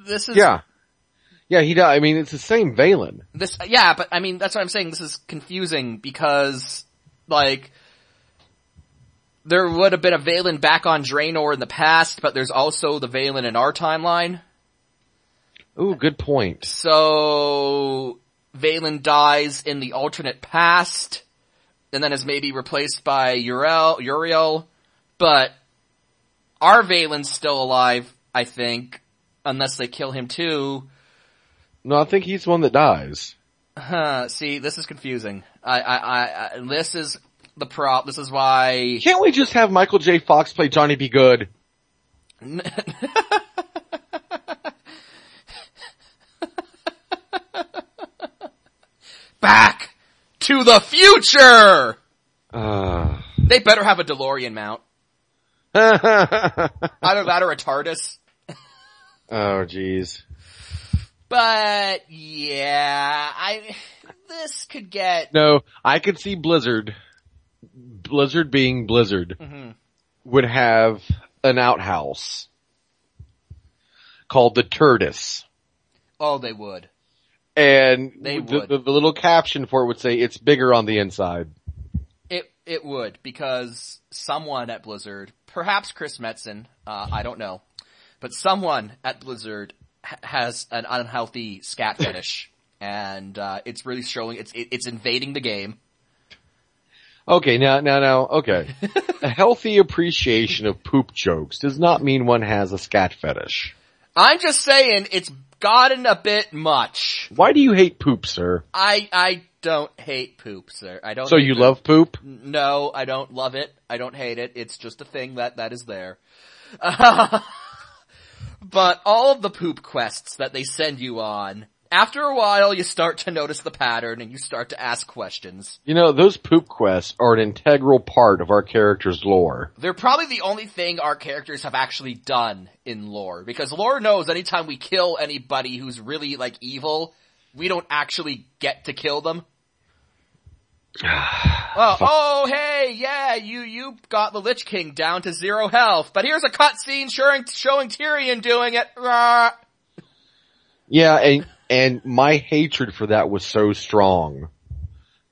This is Yeah. Yeah, he does. I mean, it's the same Velen. this yeah, but I mean that's what I'm saying. This is confusing because like there would have been a Velen back on Draenor in the past, but there's also the Velen in our timeline. Ooh, good point. So Velen dies in the alternate past, and then is maybe replaced by Uriel, Uriel, but our Velen's still alive, I think, unless they kill him too. No, I think he's the one that dies. Huh, see, this is confusing. I, I, I, I this is the prop, this is why, Can't we just have Michael J. Fox play Johnny B. Goode? back to the future! Uh. They better have a DeLorean mount. Either that or a TARDIS. oh jeez. But yeah, I this could get No, I could see Blizzard, Blizzard being Blizzard, Mhm. would have an outhouse called the Turdus. oh they would. And They the, would. the, the little caption for it would say, it's bigger on the inside. It it would because someone at Blizzard, perhaps Chris Metzen, uh, I don't know, but someone at Blizzard has an unhealthy scat fetish, and uh, it's really showing. It's it, it's invading the game. Okay, now, now, now, okay. a healthy appreciation of poop jokes does not mean one has a scat fetish. I'm just saying it's gotten a bit much. Why do you hate poop, sir? I, I don't hate poop, sir. I don't So you poop. love poop? No, I don't love it. I don't hate it. It's just a thing that, that is there. but all of the poop quests that they send you on, after a while you start to notice the pattern and you start to ask questions. You know, those poop quests are an integral part of our character's lore. They're probably the only thing our characters have actually done in lore, because lore knows anytime we kill anybody who's really like evil, we don't actually get to kill them. Oh, oh, hey, yeah, you, you got the Lich King down to zero health, but here's a cutscene showing, showing Tirion doing it. Yeah, and, and my hatred for that was so strong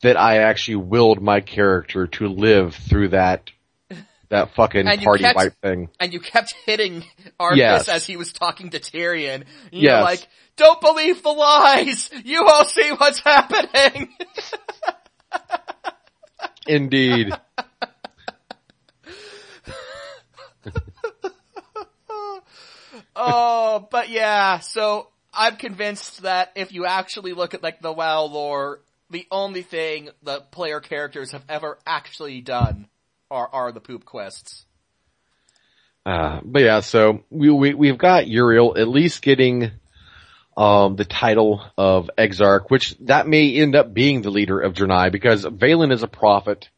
that I actually willed my character to live through that, that fucking party kept- wipe thing. And you kept hitting Arthas Yes. as he was talking to Tirion. Yes. like, don't believe the lies! You all see what's happening! Indeed. Oh, but yeah, so I'm convinced that if you actually look at like the WoW lore, the only thing the player characters have ever actually done are, are the poop quests. Uh, but yeah, so we, we, we've got Uriel at least getting, um, the title of Exarch, which that may end up being the leader of Draenei because Velen is a prophet.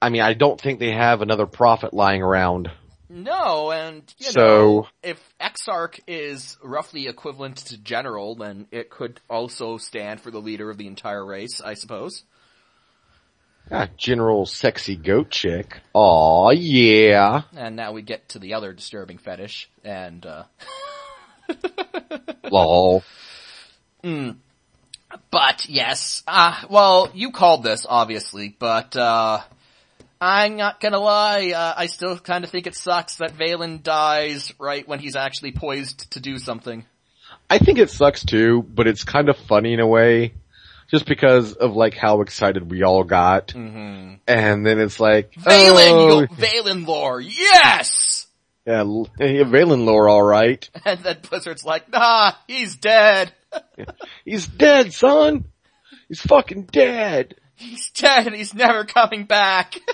I mean, I don't think they have another prophet lying around. No, and you So- know, if Exarch is roughly equivalent to general, then it could also stand for the leader of the entire race, I suppose. Ah, General Sexy Goat Chick. Aw, yeah. And now we get to the other disturbing fetish, and uh Lol. But yes, uh, well, you called this obviously, but uh, I'm not gonna lie, uh, I still kind of think it sucks that Velen dies right when he's actually poised to do something. I think it sucks too, but it's kind of funny in a way. Just because of like how excited we all got. Mm-hmm. And then it's like, Velen, oh, Velen lore, yes! Yeah, Velen lore alright. And then Blizzard's like, nah, he's dead. He's dead, son! He's fucking dead! He's dead and he's never coming back.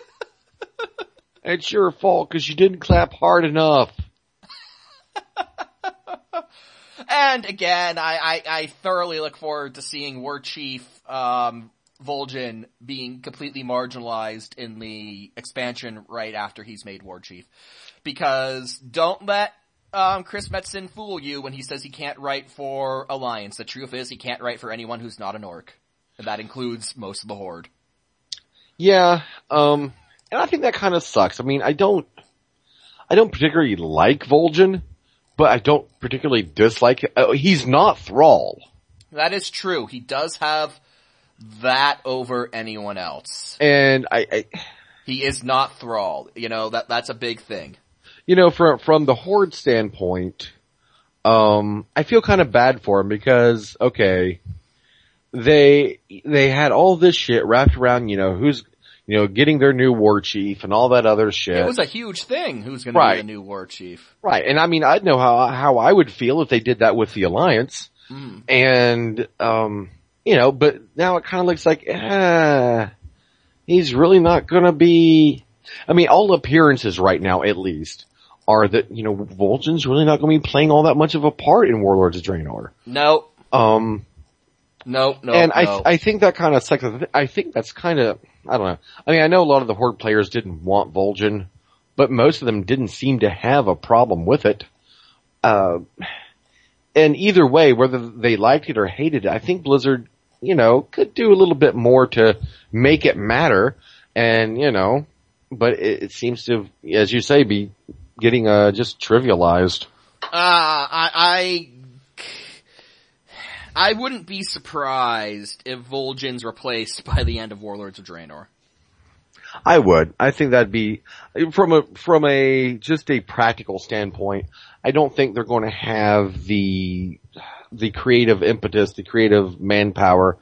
It's your fault cause you didn't clap hard enough. And again, I, I, I thoroughly look forward to seeing War Chief, um, Vol'jin being completely marginalized in the expansion right after he's made War Chief. Because don't let, um, Chris Metzen fool you when he says he can't write for Alliance. The truth is he can't write for anyone who's not an orc. And that includes most of the Horde. Yeah, um, and I think that kind of sucks. I mean, I don't, I don't particularly like Vol'jin, but I don't particularly dislike. Uh, he's not Thrall. That is true. He does have that over anyone else. And I, I He is not Thrall. You know, that, that's a big thing. You know, from, from the Horde standpoint, um, I feel kind of bad for him because, okay, they, they had all this shit wrapped around, you know, who's, you know, getting their new war chief and all that other shit. It was a huge thing who's gonna be the new war chief. Right, and I mean, I'd know how how I would feel if they did that with the alliance, Mm. and um, you know, but now it kind of looks like, ah, he's really not gonna be. I mean, all appearances right now, at least, are that you know, Vol'jin's really not gonna be playing all that much of a part in Warlords of Draenor. No, Um, no, no, and I no. I think that kind of sucks. I think that's kind of I don't know. I mean, I know a lot of the Horde players didn't want Vol'jin, but most of them didn't seem to have a problem with it. Uh, and either way, whether they liked it or hated it, I think Blizzard, you know, could do a little bit more to make it matter. And you know, but it, it seems to, as you say, be getting uh just trivialized. Uh, I, I, I wouldn't be surprised if Vol'jin's replaced by the end of Warlords of Draenor. I would. I think that'd be from a from a just a practical standpoint. I don't think they're going to have the the creative impetus, the creative manpower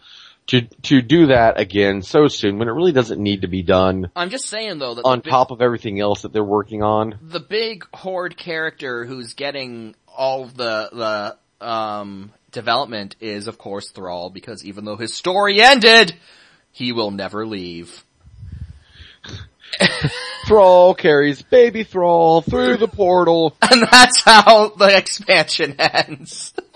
to to do that again so soon when it really doesn't need to be done I'm just saying though that on big- top of everything else that they're working on. the big horde character who's getting all the the um development is of course Thrall because even though his story ended, he will never leave. Thrall carries baby Thrall through the portal. And that's how the expansion ends.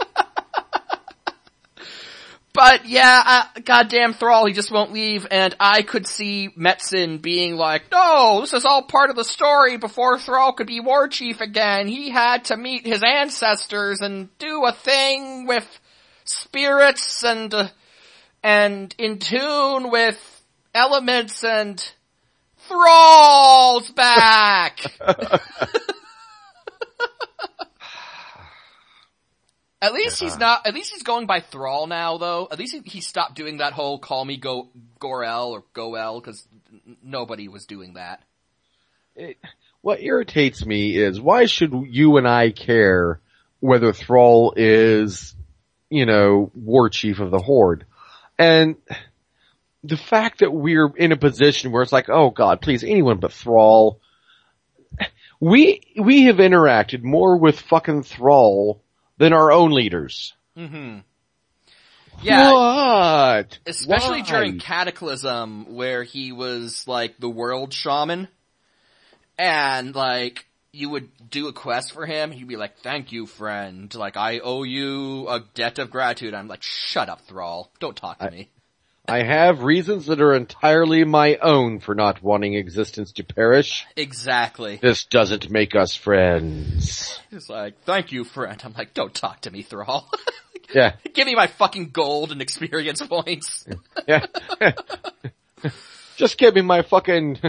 but yeah, uh, goddamn Thrall, he just won't leave, and I could see Metzen being like, no, this is all part of the story before Thrall could be war chief again. He had to meet his ancestors and do a thing with spirits and, uh, and in tune with elements and Thrall's back! At least he's uh-huh. not, at least he's going by Thrall now though. At least he, he stopped doing that whole call me go, Gorel or Goel cause n- nobody was doing that. It- what irritates me is why should you and I care whether Thrall is, you know, war chief of the Horde? And the fact that we're in a position where it's like, oh god, please, anyone but Thrall. We, we have interacted more with fucking Thrall than our own leaders. hmm Yeah, What? especially Why? during Cataclysm where he was like the world shaman and like you would do a quest for him, he'd be like, thank you friend, like I owe you a debt of gratitude. I'm like, shut up Thrall, don't talk to me. I have reasons that are entirely my own for not wanting existence to perish. Exactly. This doesn't make us friends. He's like, thank you friend. I'm like, don't talk to me Thrall. Yeah, Give me my fucking gold and experience points. yeah. Just give me my fucking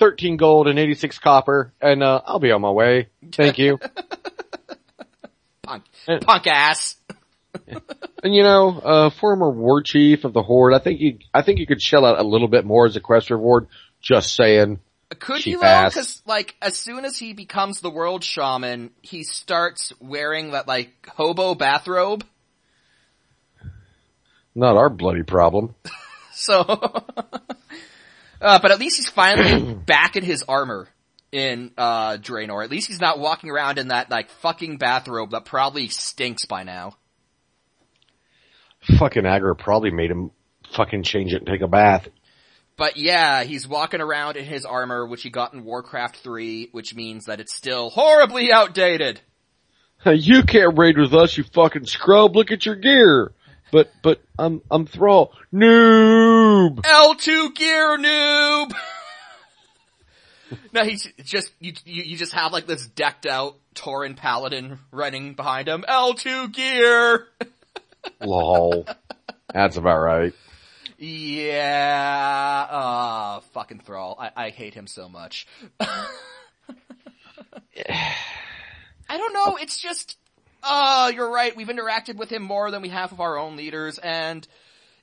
13 gold and 86 copper and uh, I'll be on my way. Thank you. Punk, punk ass. and you know, uh, former war chief of the Horde, I think you, I think you could shell out a little bit more as a quest reward. Just saying. Could Cheap you though? Cause like, as soon as he becomes the world shaman, he starts wearing that like hobo bathrobe. Not our bloody problem. So, uh, but at least he's finally back in his armor in, uh, Draenor. At least he's not walking around in that like fucking bathrobe that probably stinks by now. Fucking Aggra probably made him fucking change it and take a bath. But yeah, he's walking around in his armor, which he got in Warcraft 3, which means that it's still horribly outdated. You can't raid with us, you fucking scrub. Look at your gear. But, but, I'm, I'm Thrall. Noob! L2 gear noob! no, he's just, you, you, you just have like this decked out Tauren paladin running behind him. L2 gear! Lol. That's about right. Yeah, uh, fucking Thrall. I, I hate him so much. I don't know, it's just, uh, you're right, we've interacted with him more than we have of our own leaders, and,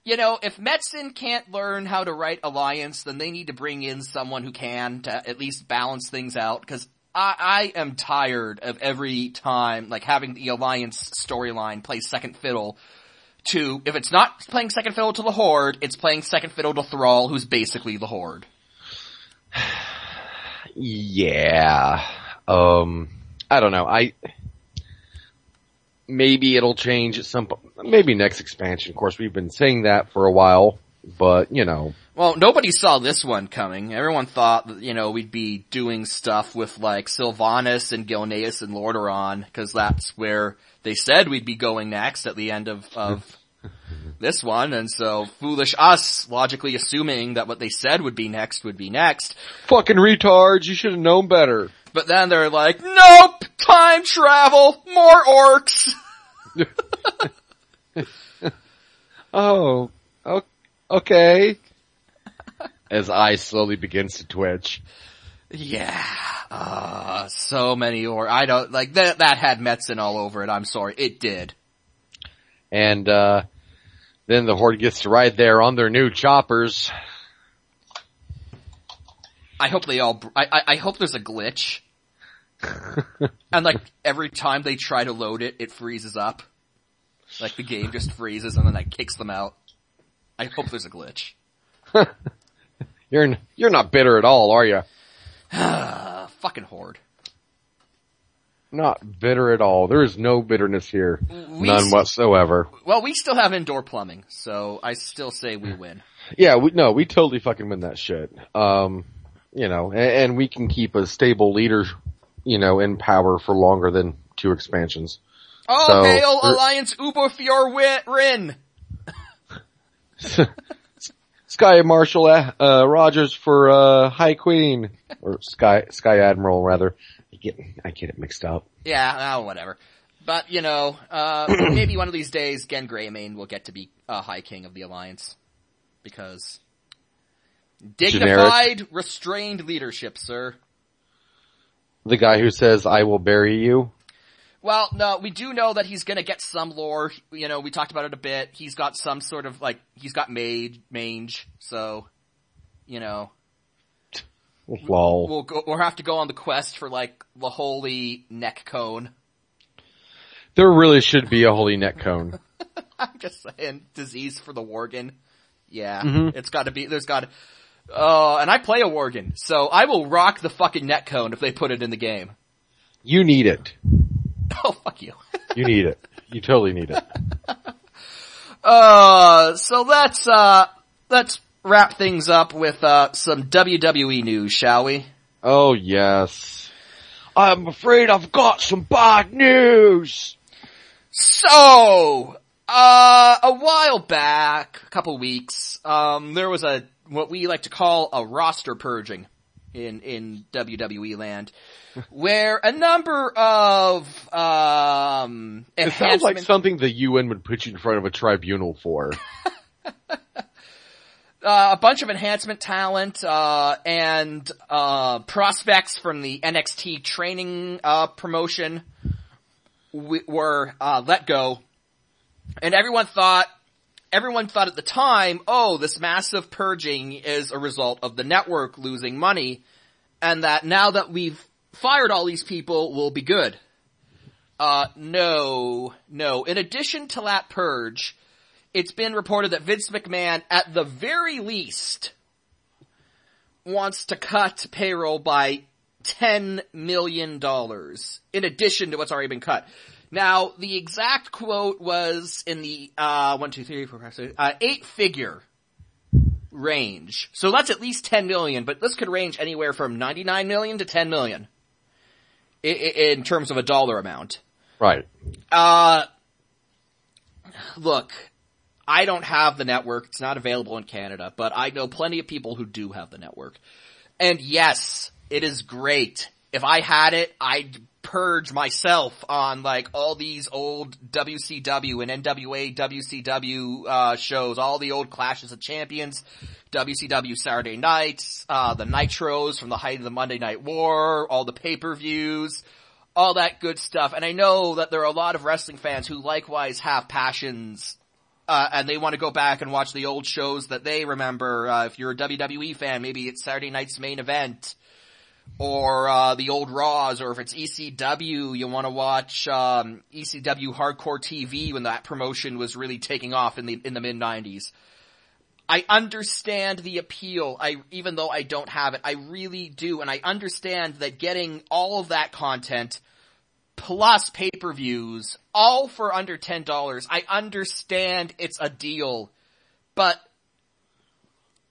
you know, if Metzen can't learn how to write Alliance, then they need to bring in someone who can to at least balance things out, cause I, I am tired of every time, like having the Alliance storyline play second fiddle to, if it's not playing second fiddle to the Horde, it's playing second fiddle to Thrall, who's basically the Horde. Yeah. Um, I don't know. I, maybe it'll change at some. Maybe next expansion. Of course, we've been saying that for a while, but you know, Well, nobody saw this one coming. Everyone thought that, you know, we'd be doing stuff with like Sylvanas and Gilneas and Lordaeron, cause that's where they said we'd be going next at the end of, of this one, and so foolish us logically assuming that what they said would be next would be next, fucking retards, you should have known better. but then they're like, nope! Time travel! More orcs! Oh, okay. As eye slowly begins to twitch. Yeah, uh, so many or I don't like that. That had Metzen all over it. I'm sorry, it did. And, uh, then the horde gets to ride there on their new choppers. I hope they all. I, I, I hope there's a glitch, and like every time they try to load it, it freezes up. Like the game just freezes and then that kicks them out. I hope there's a glitch. You're you're not bitter at all, are you? Fucking horde. Not bitter at all. There is no bitterness here. We None s- whatsoever. Well, we still have indoor plumbing, so I still say we win. Yeah, we no, we totally fucking win that shit. Um, you know, and, and we can keep a stable leader, you know, in power for longer than two expansions. Oh, So, hail er- Alliance Uberfjord Wi- Rin! Sky Marshal uh, uh, Rogers for uh, High Queen or Sky Sky Admiral rather. I get I get it mixed up. Yeah, oh, whatever. But, you know, uh, maybe one of these days Genn Greymane will get to be uh, High King of the Alliance. Because dignified, restrained leadership, sir. The guy who says I will bury you. Well, no, we do know that he's gonna get some lore. You know, we talked about it a bit. He's got some sort of like he's got mage, mange. So, you know, Lol. we'll go, we'll have to go on the quest for like the holy neck cone. There really should be a holy neck cone. I'm just saying, disease for the worgen. Yeah, Mhm. it's got to be. There's got. Oh, and I play a worgen, so I will rock the fucking neck cone if they put it in the game. You need it. Oh fuck you. You need it. You totally need it. Uh, so let's, uh, let's wrap things up with, uh, some WWE news, shall we? Oh yes. I'm afraid I've got some bad news. So, uh, a while back, a couple weeks, um, there was a, what we like to call a roster purging in, in WWE land, where a number of, um, It sounds like something the UN would put you in front of a tribunal for. uh, a bunch of enhancement talent, uh, and, uh, prospects from the NXT training, uh, promotion w- were, uh, let go. And everyone thought, everyone thought at the time, oh, this massive purging is a result of the network losing money, and that now that we've fired all these people, we'll be good. Uh, no, no. In addition to that purge, it's been reported that Vince McMahon, at the very least, wants to cut payroll by $10 million, in addition to what's already been cut. Now, the exact quote was in the, uh, one, two, three, four, five, six, uh, eight figure range. So that's at least 10 million, but this could range anywhere from 99 million to 10 million. i- i- In terms of a dollar amount. Right. Uh, look, I don't have the network. It's not available in Canada, but I know plenty of people who do have the network. And yes, it is great. If I had it, I'd purge myself on like all these old WCW and NWA WCW, uh, shows, all the old Clashes of Champions, WCW Saturday nights, uh, the Nitros from the height of the Monday Night War, all the pay-per-views, all that good stuff. And I know that there are a lot of wrestling fans who likewise have passions, uh, and they want to go back and watch the old shows that they remember. Uh, if you're a WWE fan, maybe it's Saturday night's main event, or, uh, the old Raws, or if it's ECW, you want to watch, um, ECW Hardcore TV when that promotion was really taking off in the, in the mid 90s. I understand the appeal. I, even though I don't have it, I really do. And I understand that getting all of that content plus pay-per-views all for under $10, I understand it's a deal, but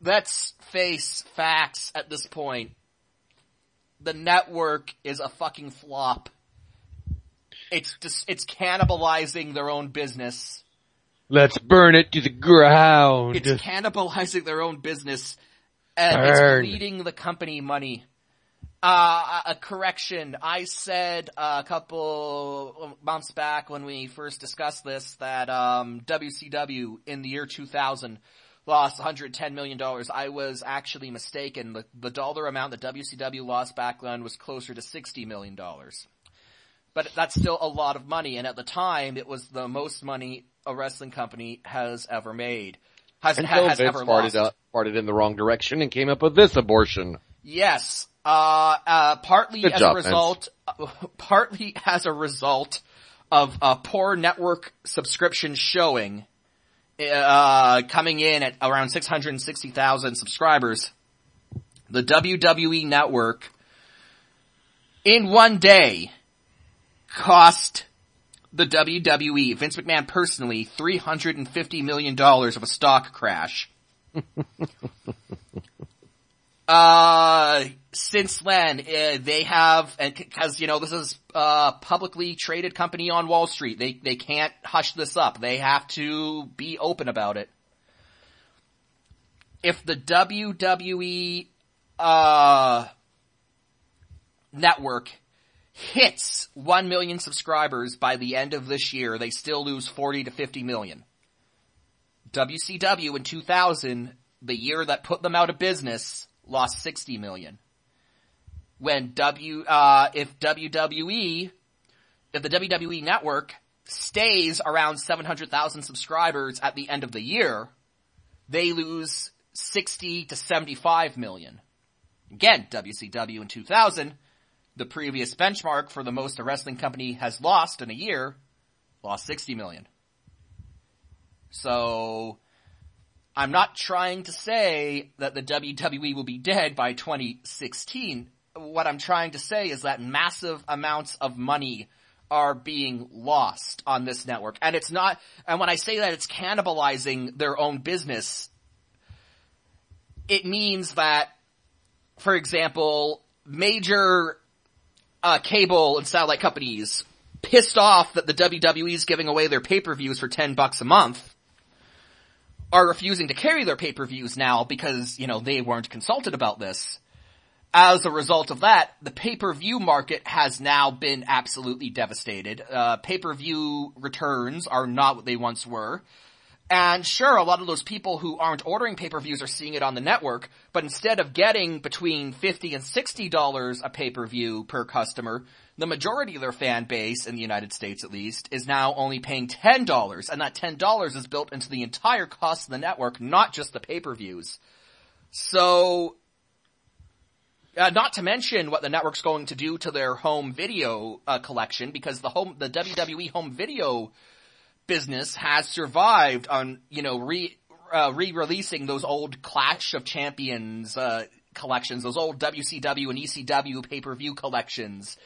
let's face facts at this point. The network is a fucking flop. It's just, it's cannibalizing their own business. Let's burn it to the ground. It's cannibalizing their own business and Burn. it's bleeding the company money. Uh, a correction. I said a couple months back when we first discussed this that, um, WCW in the year 2000 lost 110 million dollars. I was actually mistaken. The, the dollar amount that WCW lost back then was closer to 60 million dollars. But that's still a lot of money, and at the time, it was the most money a wrestling company has ever made. Has, Until has Vince ever farted, lost. up, farted in the wrong direction and came up with this abortion. Yes. Uh, uh, partly Good as job, a result, uh, partly as a result of a poor network subscription showing uh, coming in at around 660,000 subscribers. The WWE network in one day cost the WWE, Vince McMahon personally, $350 million of a stock crash. uh, since then, uh, they have, cause, you know, this is a publicly traded company on Wall Street. They, they can't hush this up. They have to be open about it. If the WWE, uh, network hits 1 million subscribers by the end of this year, they still lose 40 to 50 million. WCW in 2000, the year that put them out of business, lost 60 million. When W, uh, if WWE, if the WWE network stays around 700,000 subscribers at the end of the year, they lose 60 to 75 million. Again, WCW in 2000, the previous benchmark for the most a wrestling company has lost in a year, lost 60 million. So, I'm not trying to say that the WWE will be dead by 2016. What I'm trying to say is that massive amounts of money are being lost on this network. And it's not, and when I say that it's cannibalizing their own business, it means that, for example, major uh, cable and satellite companies pissed off that the WWE is giving away their pay-per-views for 10 bucks a month are refusing to carry their pay-per-views now because, you know, they weren't consulted about this. As a result of that, the pay-per-view market has now been absolutely devastated. Uh, pay-per-view returns are not what they once were. And sure, a lot of those people who aren't ordering pay-per-views are seeing it on the network, but instead of getting between 50 and $60 a pay-per-view per customer, the majority of their fan base, in the United States at least, is now only paying $10, and that $10 is built into the entire cost of the network, not just the pay-per-views. So, uh, not to mention what the network's going to do to their home video uh, collection, because the home, the WWE home video business has survived on, you know, re, uh, re-releasing those old Clash of Champions, uh, collections, those old WCW and ECW pay-per-view collections.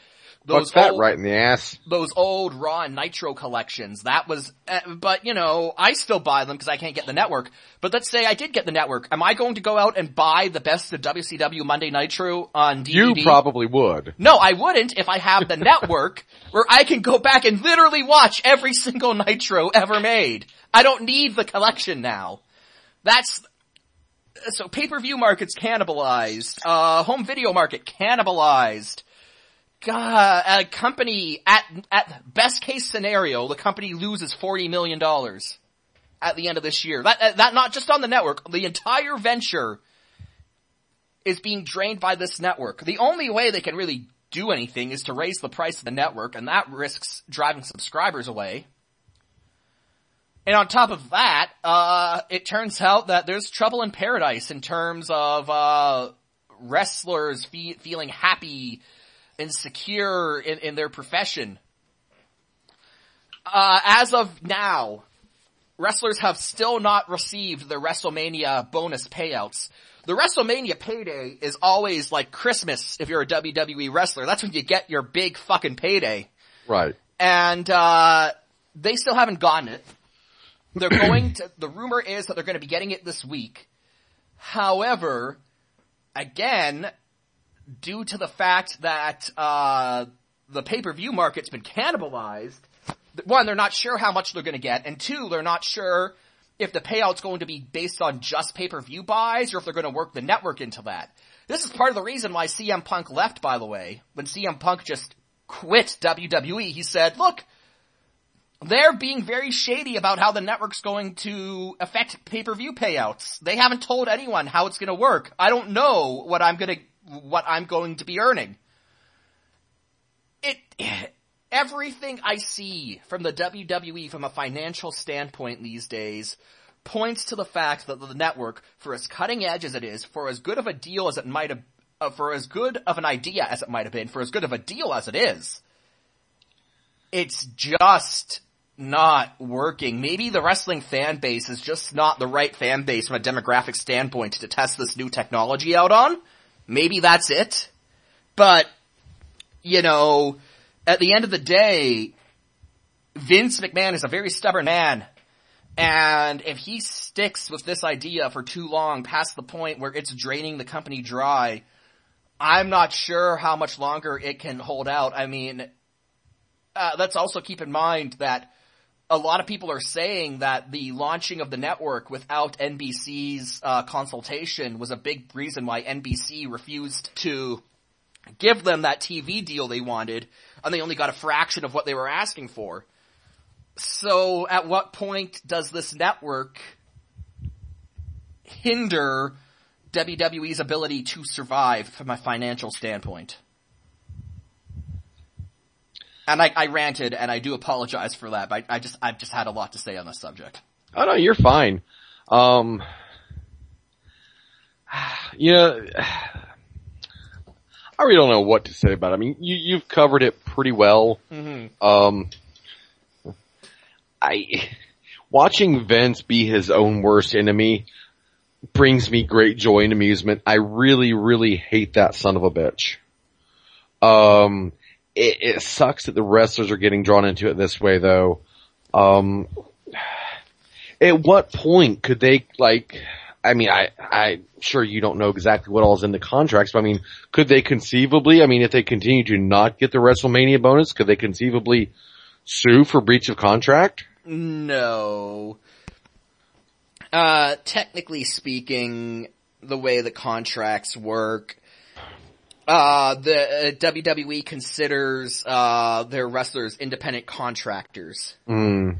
Those What's that old, right in the ass? Those old Raw and Nitro collections. That was, uh, but you know, I still buy them because I can't get the network. But let's say I did get the network. Am I going to go out and buy the best of WCW Monday Nitro on DVD? You probably would. No, I wouldn't if I have the network where I can go back and literally watch every single Nitro ever made. I don't need the collection now. That's, so pay-per-view market's cannibalized, uh, home video market cannibalized, God, a company at at best case scenario, the company loses forty million dollars at the end of this year. That that not just on the network, the entire venture is being drained by this network. The only way they can really do anything is to raise the price of the network, and that risks driving subscribers away. And on top of that, uh, it turns out that there's trouble in paradise in terms of uh, wrestlers fe- feeling happy and secure in, in their profession. Uh, as of now, wrestlers have still not received the WrestleMania bonus payouts. The WrestleMania payday is always like Christmas if you're a WWE wrestler. That's when you get your big fucking payday. Right. And, uh, they still haven't gotten it. They're going to, the rumor is that they're going to be getting it this week. However, again, due to the fact that uh, the pay-per-view market's been cannibalized, one, they're not sure how much they're going to get, and two, they're not sure if the payout's going to be based on just pay-per-view buys or if they're going to work the network into that. This is part of the reason why CM Punk left, by the way. When CM Punk just quit WWE, he said, look, they're being very shady about how the network's going to affect pay-per-view payouts. They haven't told anyone how it's going to work. I don't know what I'm going to what I'm going to be earning. It, everything I see from the WWE from a financial standpoint these days points to the fact that the network, for as cutting edge as it is, for as good of a deal as it might have, uh, for as good of an idea as it might have been, for as good of a deal as it is, it's just not working. Maybe the wrestling fan base is just not the right fan base from a demographic standpoint to test this new technology out on. Maybe that's it. But, you know, at the end of the day, Vince McMahon is a very stubborn man. And if he sticks with this idea for too long past the point where it's draining the company dry, I'm not sure how much longer it can hold out. I mean, uh, let's also keep in mind that a lot of people are saying that the launching of the network without NBC's uh, consultation was a big reason why NBC refused to give them that TV deal they wanted, and they only got a fraction of what they were asking for. So, at what point does this network hinder WWE's ability to survive from a financial standpoint? And I, I ranted, and I do apologize for that, but I, I just, I've just had a lot to say on this subject. Oh no, you're fine. Um, you know, I really don't know what to say about it. I mean, you, you've covered it pretty well. Mm-hmm. Um, I, watching Vince be his own worst enemy brings me great joy and amusement. I really, really hate that son of a bitch. Um, it, it sucks that the wrestlers are getting drawn into it this way though. Um, at what point could they like, I mean, I, I'm sure you don't know exactly what all is in the contracts, but I mean, could they conceivably, I mean, if they continue to not get the WrestleMania bonus, could they conceivably sue for breach of contract? No. Uh, technically speaking, the way the contracts work, uh, the uh, WWE considers, uh, their wrestlers independent contractors. Mm.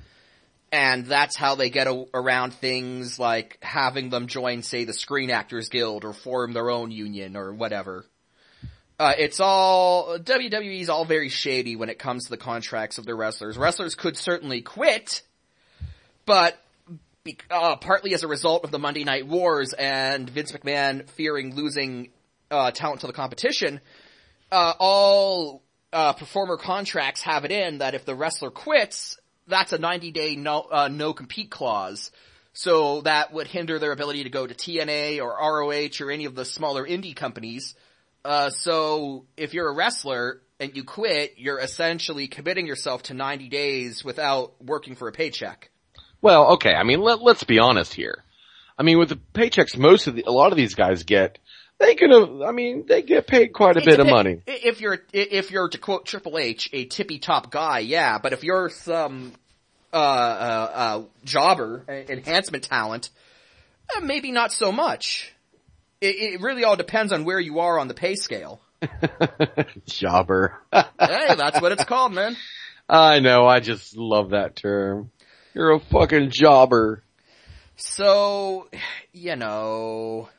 And that's how they get a- around things like having them join, say, the Screen Actors Guild or form their own union or whatever. Uh, it's all, WWE's all very shady when it comes to the contracts of their wrestlers. Wrestlers could certainly quit, but be, uh, partly as a result of the Monday Night Wars and Vince McMahon fearing losing uh, talent to the competition, uh, all uh, performer contracts have it in that if the wrestler quits, that's a 90 day no, uh, no compete clause. So that would hinder their ability to go to TNA or ROH or any of the smaller indie companies. Uh, so if you're a wrestler and you quit, you're essentially committing yourself to 90 days without working for a paycheck. Well, okay. I mean, let, let's be honest here. I mean, with the paychecks most of the, a lot of these guys get, they could have, I mean, they get paid quite a bit of money. If you're, if you're to quote Triple H, a tippy top guy, yeah, but if you're some, uh, uh, uh, jobber, enhancement talent, uh, maybe not so much. It, it really all depends on where you are on the pay scale. Jobber. hey, that's what it's called, man. I know, I just love that term. You're a fucking jobber. So, you know,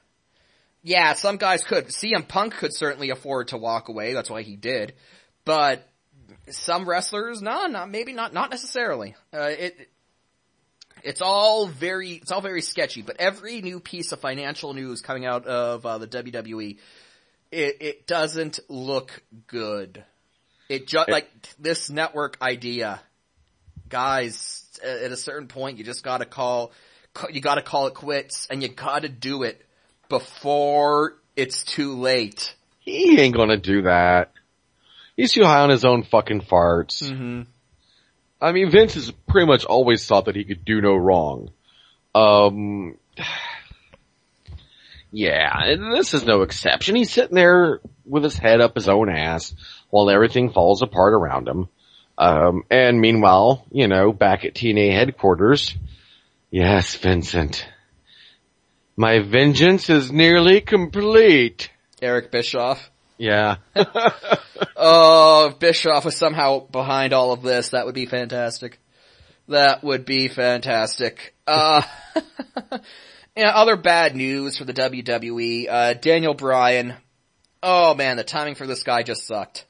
yeah, some guys could. CM Punk could certainly afford to walk away. That's why he did. But some wrestlers, no, not maybe not not necessarily. Uh, it it's all very it's all very sketchy. But every new piece of financial news coming out of uh, the WWE, it it doesn't look good. It just like this network idea, guys. At a certain point, you just gotta call you gotta call it quits, and you gotta do it before it's too late. He ain't gonna do that. He's too high on his own fucking farts. Mm-hmm. I mean, Vince has pretty much always thought that he could do no wrong. Um, yeah, and this is no exception. He's sitting there with his head up his own ass while everything falls apart around him. Um, and meanwhile, you know, back at TNA headquarters, yes, Vincent, my vengeance is nearly complete. Eric Bischoff. Yeah. Oh, if Bischoff was somehow behind all of this, that would be fantastic. That would be fantastic. Uh, yeah, other bad news for the WWE, uh, Daniel Bryan. Oh man, the timing for this guy just sucked.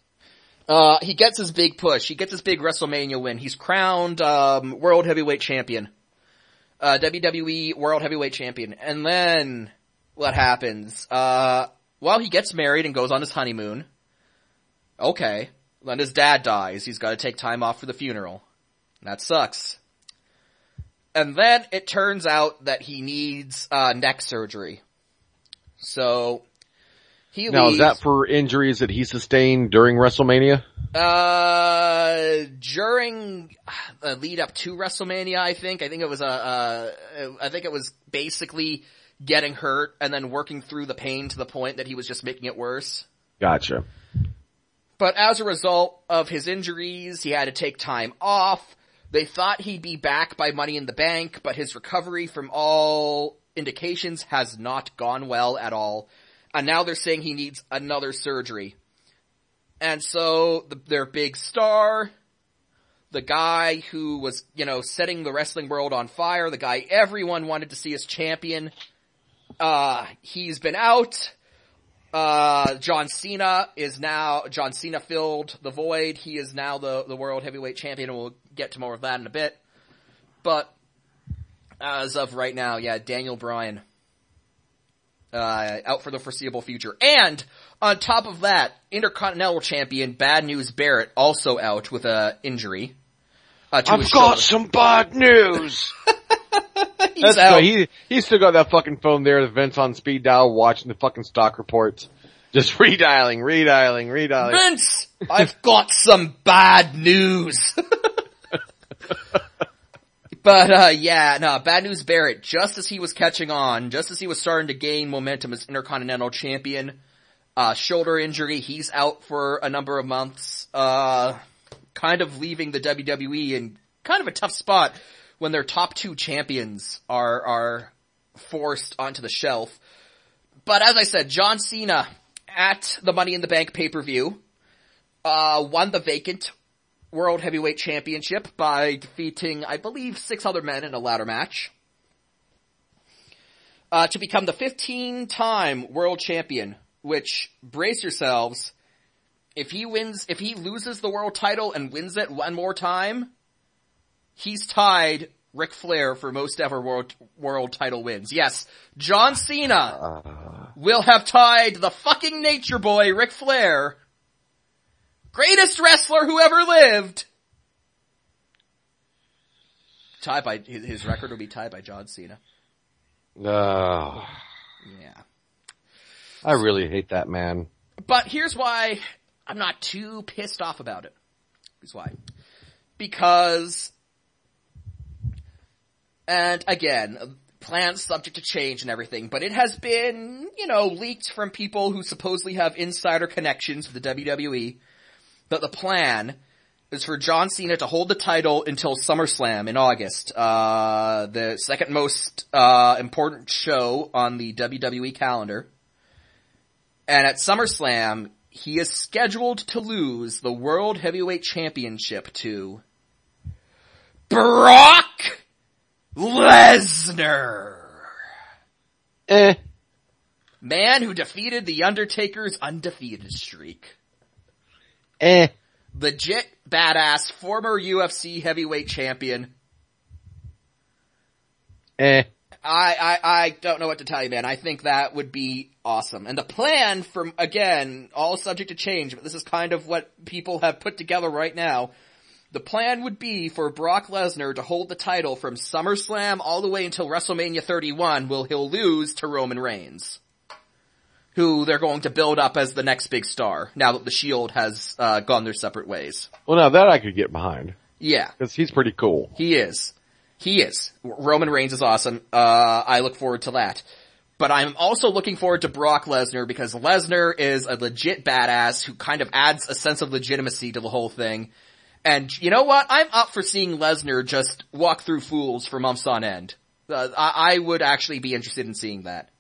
Uh, he gets his big push. He gets his big WrestleMania win. He's crowned, um, World Heavyweight Champion. Uh, WWE World Heavyweight Champion. And then, what happens? Uh, well, he gets married and goes on his honeymoon. Okay. Then his dad dies. He's gotta take time off for the funeral. That sucks. And then it turns out that he needs, uh, neck surgery. So, he Now, leaves. is that for injuries that he sustained during WrestleMania? Uh, during the lead up to WrestleMania, I think, I think it was a, uh, I think it was basically getting hurt and then working through the pain to the point that he was just making it worse. Gotcha. But as a result of his injuries, he had to take time off. They thought he'd be back by Money in the Bank, but his recovery from all indications has not gone well at all. And now they're saying he needs another surgery. And so the, their big star, the guy who was, you know, setting the wrestling world on fire, the guy everyone wanted to see as champion, uh, he's been out. Uh, John Cena is now, John Cena filled the void. He is now the, the world heavyweight champion and we'll get to more of that in a bit. But, as of right now, yeah, Daniel Bryan, uh, out for the foreseeable future. And, on top of that, Intercontinental Champion Bad News Barrett also out with a injury. Uh, I've got shoulder. some bad news. He's That's out. good. He he still got that fucking phone there, the Vince on speed dial, watching the fucking stock reports, just redialing, redialing, redialing. Vince, I've got some bad news. but uh yeah, no, bad news Barrett, just as he was catching on, just as he was starting to gain momentum as Intercontinental Champion, uh shoulder injury, he's out for a number of months, uh kind of leaving the WWE in kind of a tough spot when their top two champions are are forced onto the shelf. But as I said, John Cena at the Money in the Bank pay-per-view, uh, won the vacant World Heavyweight Championship by defeating, I believe, six other men in a ladder match. Uh, to become the 15-time World Champion, which, brace yourselves, if he wins, if he loses the world title and wins it one more time, he's tied Ric Flair for most ever world, world title wins. Yes, John Cena will have tied the fucking nature boy Ric Flair, greatest wrestler who ever lived. Tied by, his, record will be tied by John Cena. Oh, Yeah. I really hate that man. But here's why I'm not too pissed off about it. Here's why. Because, and again, plans subject to change and everything, but it has been, you know, leaked from people who supposedly have insider connections with the WWE that the plan is for John Cena to hold the title until SummerSlam in August, uh, the second most, uh, important show on the WWE calendar. And at SummerSlam, he is scheduled to lose the World Heavyweight Championship to Brock Lesnar. Eh. Man who defeated The Undertaker's undefeated streak. Eh. Legit badass former UFC heavyweight champion. Eh. I, I, I don't know what to tell you, man. I think that would be awesome. And the plan from, again, all subject to change, but this is kind of what people have put together right now. The plan would be for Brock Lesnar to hold the title from SummerSlam all the way until WrestleMania 31, will he'll lose to Roman Reigns. Who they're going to build up as the next big star, now that the Shield has, uh, gone their separate ways. Well, now that I could get behind. Yeah. Cause he's pretty cool. He is. He is. Roman Reigns is awesome. Uh, I look forward to that. But I'm also looking forward to Brock Lesnar because Lesnar is a legit badass who kind of adds a sense of legitimacy to the whole thing. And you know what? I'm up for seeing Lesnar just walk through fools for months on end. Uh, I, I would actually be interested in seeing that.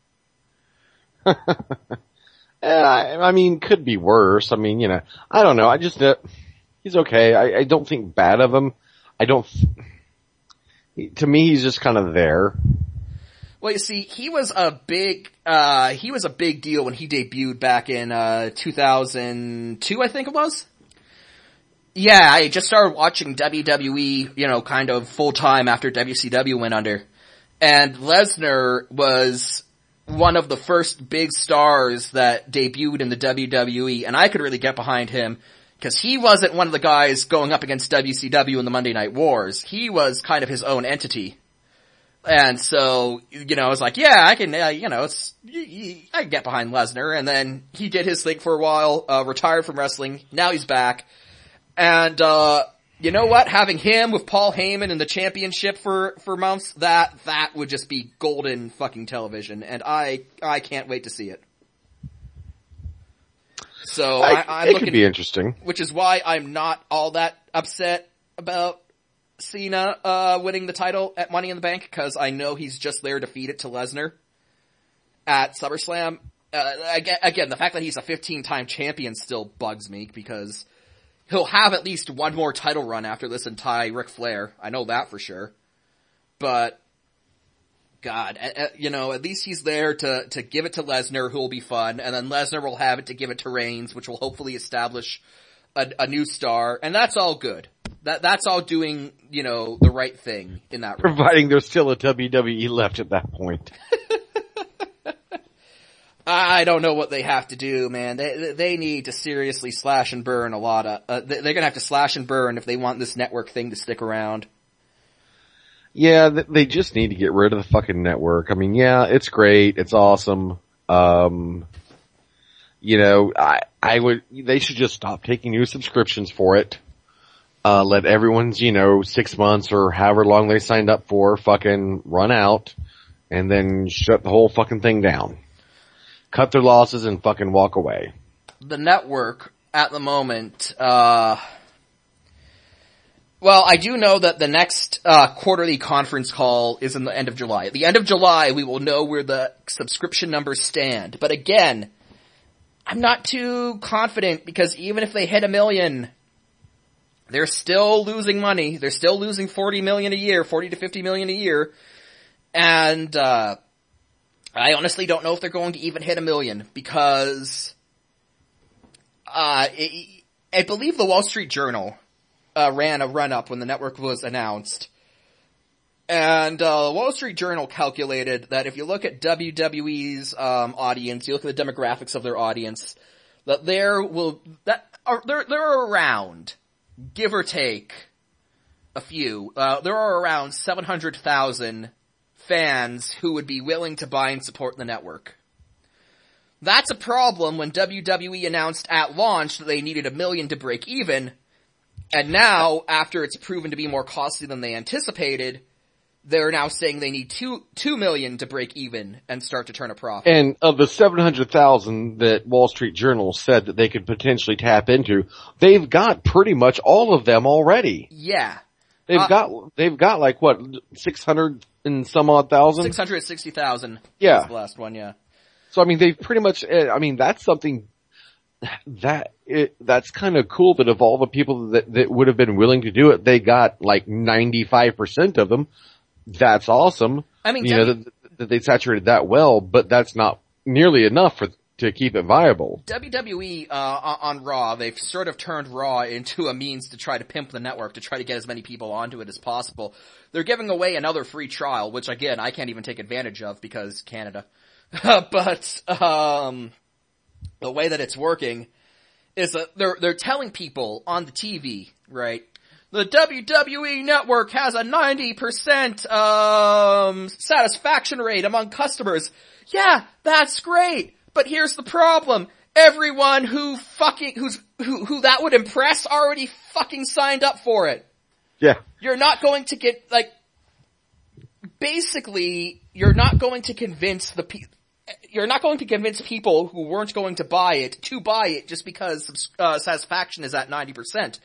I, I mean, could be worse. I mean, you know, I don't know. I just, uh, he's okay. I, I don't think bad of him. I don't, he, to me, he's just kind of there. Well, you see, he was a big, uh, he was a big deal when he debuted back in, uh, 2002, I think it was. Yeah, I just started watching WWE, you know, kind of full time after WCW went under. And Lesnar was one of the first big stars that debuted in the WWE, and I could really get behind him. Cause he wasn't one of the guys going up against WCW in the Monday Night Wars. He was kind of his own entity. And so, you know, I was like, yeah, I can, uh, you know, it's, I can get behind Lesnar. And then he did his thing for a while, uh, retired from wrestling. Now he's back. And, uh, you know what? Having him with Paul Heyman in the championship for, for months, that, that would just be golden fucking television. And I, I can't wait to see it. So I, I, it looking, could be interesting. which is why I'm not all that upset about Cena, uh, winning the title at Money in the Bank, cause I know he's just there to feed it to Lesnar at SummerSlam. Uh, again, again, the fact that he's a 15 time champion still bugs me because he'll have at least one more title run after this and tie Ric Flair. I know that for sure. But, God, you know, at least he's there to, to give it to Lesnar, who will be fun, and then Lesnar will have it to give it to Reigns, which will hopefully establish a, a new star, and that's all good. That, that's all doing, you know, the right thing in that. Providing there's still a WWE left at that point. I don't know what they have to do, man. They they need to seriously slash and burn a lot of. Uh, they're gonna have to slash and burn if they want this network thing to stick around. Yeah, th- they just need to get rid of the fucking network. I mean, yeah, it's great. It's awesome. Um, you know, I, I would, they should just stop taking new subscriptions for it. Uh, let everyone's, you know, six months or however long they signed up for fucking run out and then shut the whole fucking thing down. Cut their losses and fucking walk away. The network at the moment. Uh, well, I do know that the next uh, quarterly conference call is in the end of July. At the end of July, we will know where the subscription numbers stand. But again, I'm not too confident because even if they hit a million, they're still losing money. They're still losing 40 million a year, 40 to 50 million a year. And, uh, I honestly don't know if they're going to even hit a million because, uh, it, I believe the Wall Street Journal, uh, ran a run up when the network was announced. And, uh, Wall Street Journal calculated that if you look at WWE's, um, audience, you look at the demographics of their audience, that there will, that are, they're, they're around, give or take, a few, uh, there are around 700,000 fans who would be willing to buy and support the network. That's a problem when WWE announced at launch that they needed a million to break even, and now, after it's proven to be more costly than they anticipated, they're now saying they need two, two million to break even and start to turn a profit. And of the 700,000 that Wall Street Journal said that they could potentially tap into, they've got pretty much all of them already. yeah. They've Uh, got, they've got like what, 600 and some odd thousand? 660,000 Yeah. was the last one, yeah. So I mean, they've pretty much, eh, I mean, that's something that, it, that's kind of cool that of all the people that, that would have been willing to do it, they got like 95% of them. That's awesome. I mean, you know, that, that they saturated that well, but that's not nearly enough for, to keep it viable. WWE uh, on Raw, they've sort of turned Raw into a means to try to pimp the network, to try to get as many people onto it as possible. They're giving away another free trial, which again, I can't even take advantage of because Canada. but, um, the way that it's working is that they're, they're telling people on the TV, right? The WWE network has a 90% um satisfaction rate among customers. Yeah, that's great. But here's the problem. Everyone who fucking who's who who that would impress already fucking signed up for it. Yeah. You're not going to get like basically you're not going to convince the pe- you're not going to convince people who weren't going to buy it to buy it just because uh, satisfaction is at 90%.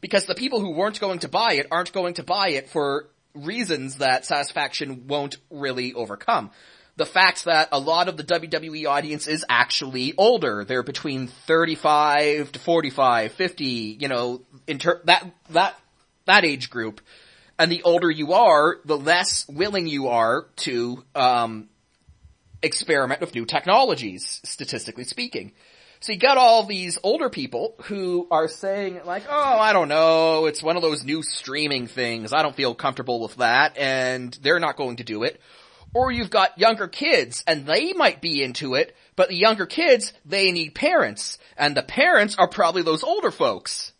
Because the people who weren't going to buy it aren't going to buy it for reasons that satisfaction won't really overcome. The fact that a lot of the WWE audience is actually older. They're between 35 to 45, 50, you know, in ter- that, that, that age group. And the older you are, the less willing you are to, um, experiment with new technologies, statistically speaking. So you got all these older people who are saying like, oh, I don't know, it's one of those new streaming things, I don't feel comfortable with that, and they're not going to do it. Or you've got younger kids and they might be into it, but the younger kids, they need parents. And the parents are probably those older folks.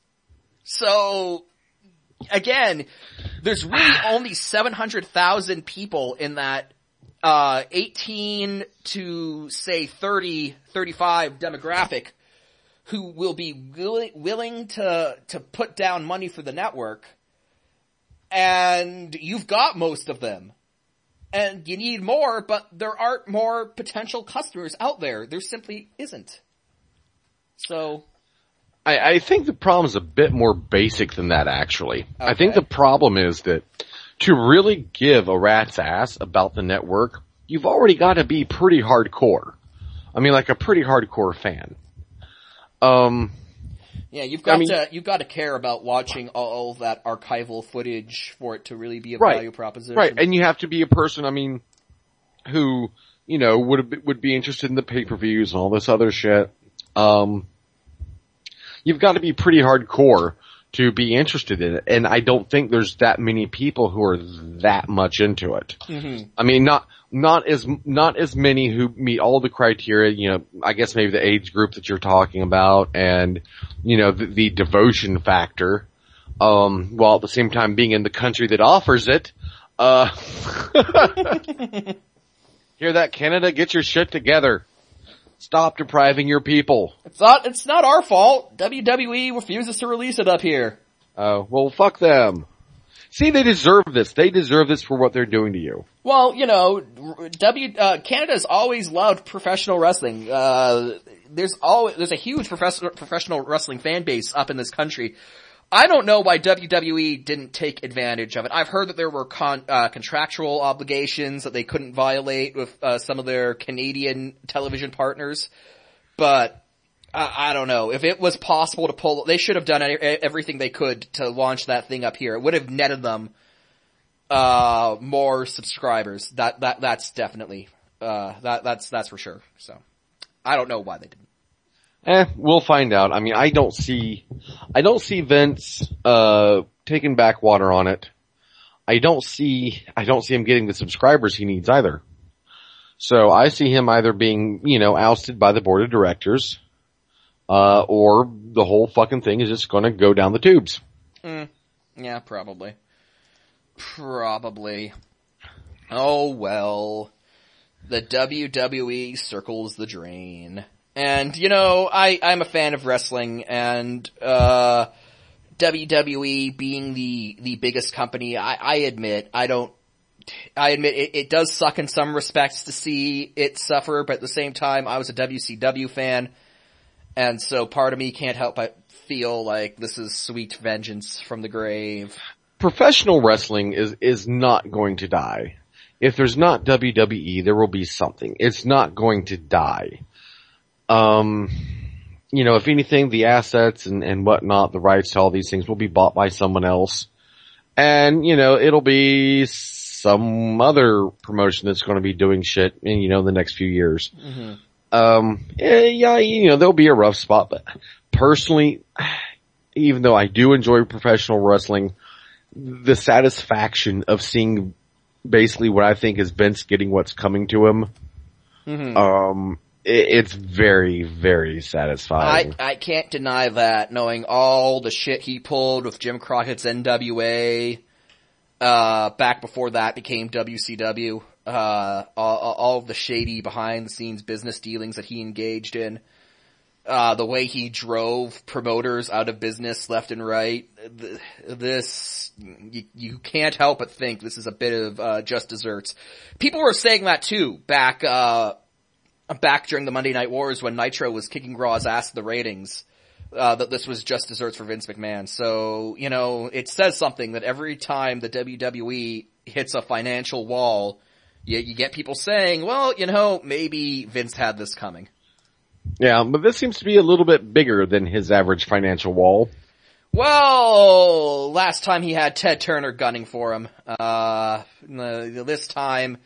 So, again, there's really only 700,000 people in that, uh, 18 to say 30, 35 demographic who will be willing, willing to, to put down money for the network. And you've got most of them and you need more, but there aren't more potential customers out there. There simply isn't. So. I, I think the problem is a bit more basic than that actually. Okay. I think the problem is that to really give a rat's ass about the network, you've already got to be pretty hardcore. I mean like a pretty hardcore fan. Um, yeah, you've got I mean, to you've got to care about watching all that archival footage for it to really be a right, value proposition. Right, and you have to be a person. I mean, who you know would would be interested in the pay per views and all this other shit. Um, you've got to be pretty hardcore to be interested in it, and I don't think there's that many people who are that much into it. Mm-hmm. I mean, not not as not as many who meet all the criteria. You know, I guess maybe the age group that you're talking about, and you know the, the devotion factor. Um, while at the same time being in the country that offers it. Uh, hear that, Canada? Get your shit together. Stop depriving your people. It's not. It's not our fault. WWE refuses to release it up here. Oh well, fuck them. See, they deserve this. They deserve this for what they're doing to you. Well, you know, W uh, Canada's always loved professional wrestling. Uh, there's always there's a huge professional professional wrestling fan base up in this country. I don't know why WWE didn't take advantage of it. I've heard that there were con, uh, contractual obligations that they couldn't violate with uh, some of their Canadian television partners, but I, I don't know. If it was possible to pull, they should have done everything they could to launch that thing up here. It would have netted them, uh, more subscribers. That, that, that's definitely, uh, that, that's, that's for sure. So, I don't know why they didn't. Eh, we'll find out. I mean, I don't see, I don't see Vince, uh, taking back water on it. I don't see, I don't see him getting the subscribers he needs either. So I see him either being, you know, ousted by the board of directors, uh, or the whole fucking thing is just gonna go down the tubes. Mm. Yeah, probably. Probably. Oh well. The WWE circles the drain. And, you know, I, I'm a fan of wrestling and, uh, WWE being the, the biggest company, I, I admit, I don't, I admit it, it does suck in some respects to see it suffer, but at the same time, I was a WCW fan. And so part of me can't help but feel like this is sweet vengeance from the grave. Professional wrestling is, is not going to die. If there's not WWE, there will be something. It's not going to die. Um, you know, if anything, the assets and, and whatnot, the rights to all these things will be bought by someone else. And, you know, it'll be some other promotion that's going to be doing shit in, you know, the next few years. Mm-hmm. Um, eh, yeah, you know, there'll be a rough spot, but personally, even though I do enjoy professional wrestling, the satisfaction of seeing basically what I think is Vince getting what's coming to him, mm-hmm. um, it's very, very satisfying. I, I can't deny that, knowing all the shit he pulled with Jim Crockett's NWA, uh, back before that became WCW uh, all, all of the shady behind the scenes business dealings that he engaged in, uh, the way he drove promoters out of business left and right. This, you, you can't help but think this is a bit of, uh, just desserts. People were saying that too back, uh, back during the Monday Night Wars when Nitro was kicking Raw's ass in the ratings. Uh, that this was just desserts for Vince McMahon. So, you know, it says something that every time the WWE hits a financial wall, you, you get people saying, well, you know, maybe Vince had this coming. Yeah, but this seems to be a little bit bigger than his average financial wall. Well, last time he had Ted Turner gunning for him. Uh, this time,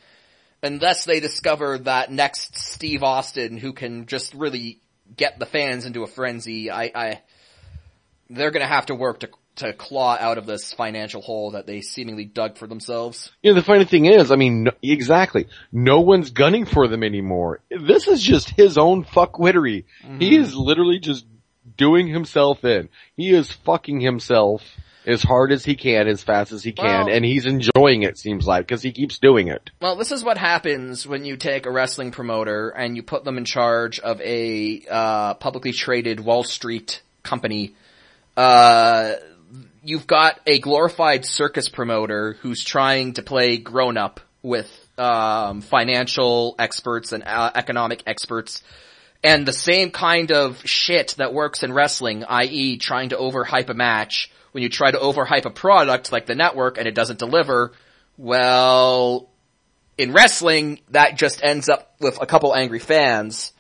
unless they discover that next Steve Austin who can just really get the fans into a frenzy, I, I they're gonna have to work to to claw out of this financial hole that they seemingly dug for themselves. You know, the funny thing is, I mean, no, exactly, no one's gunning for them anymore. This is just his own fuckwittery. Mm-hmm. He is literally just doing himself in. He is fucking himself as hard as he can, as fast as he can, well, and he's enjoying it, seems like, because he keeps doing it. Well, this is what happens when you take a wrestling promoter and you put them in charge of a uh, publicly traded Wall Street company. Uh, you've got a glorified circus promoter who's trying to play grown up with um, financial experts and uh, economic experts and the same kind of shit that works in wrestling, i.e. trying to overhype a match when you try to overhype a product like the network and it doesn't deliver, well, in wrestling, that just ends up with a couple angry fans.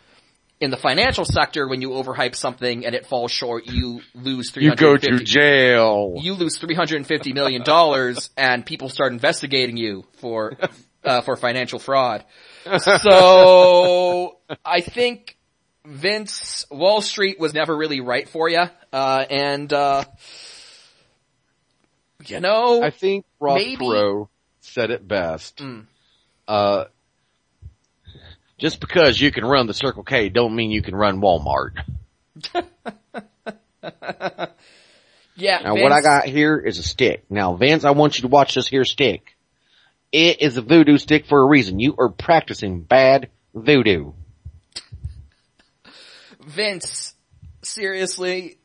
In the financial sector, when you overhype something and it falls short, you lose You go to jail. You lose $350 million and people start investigating you for, uh, for financial fraud. So, I think Vince, Wall Street was never really right for you, uh, and, uh, you know, I think Ross maybe... Perot said it best. Mm. Uh, just because you can run the Circle K don't mean you can run Walmart. yeah. Now Vince... what I got here is a stick. Now Vince, I want you to watch this here stick. It is a voodoo stick for a reason. You are practicing bad voodoo. Vince, seriously,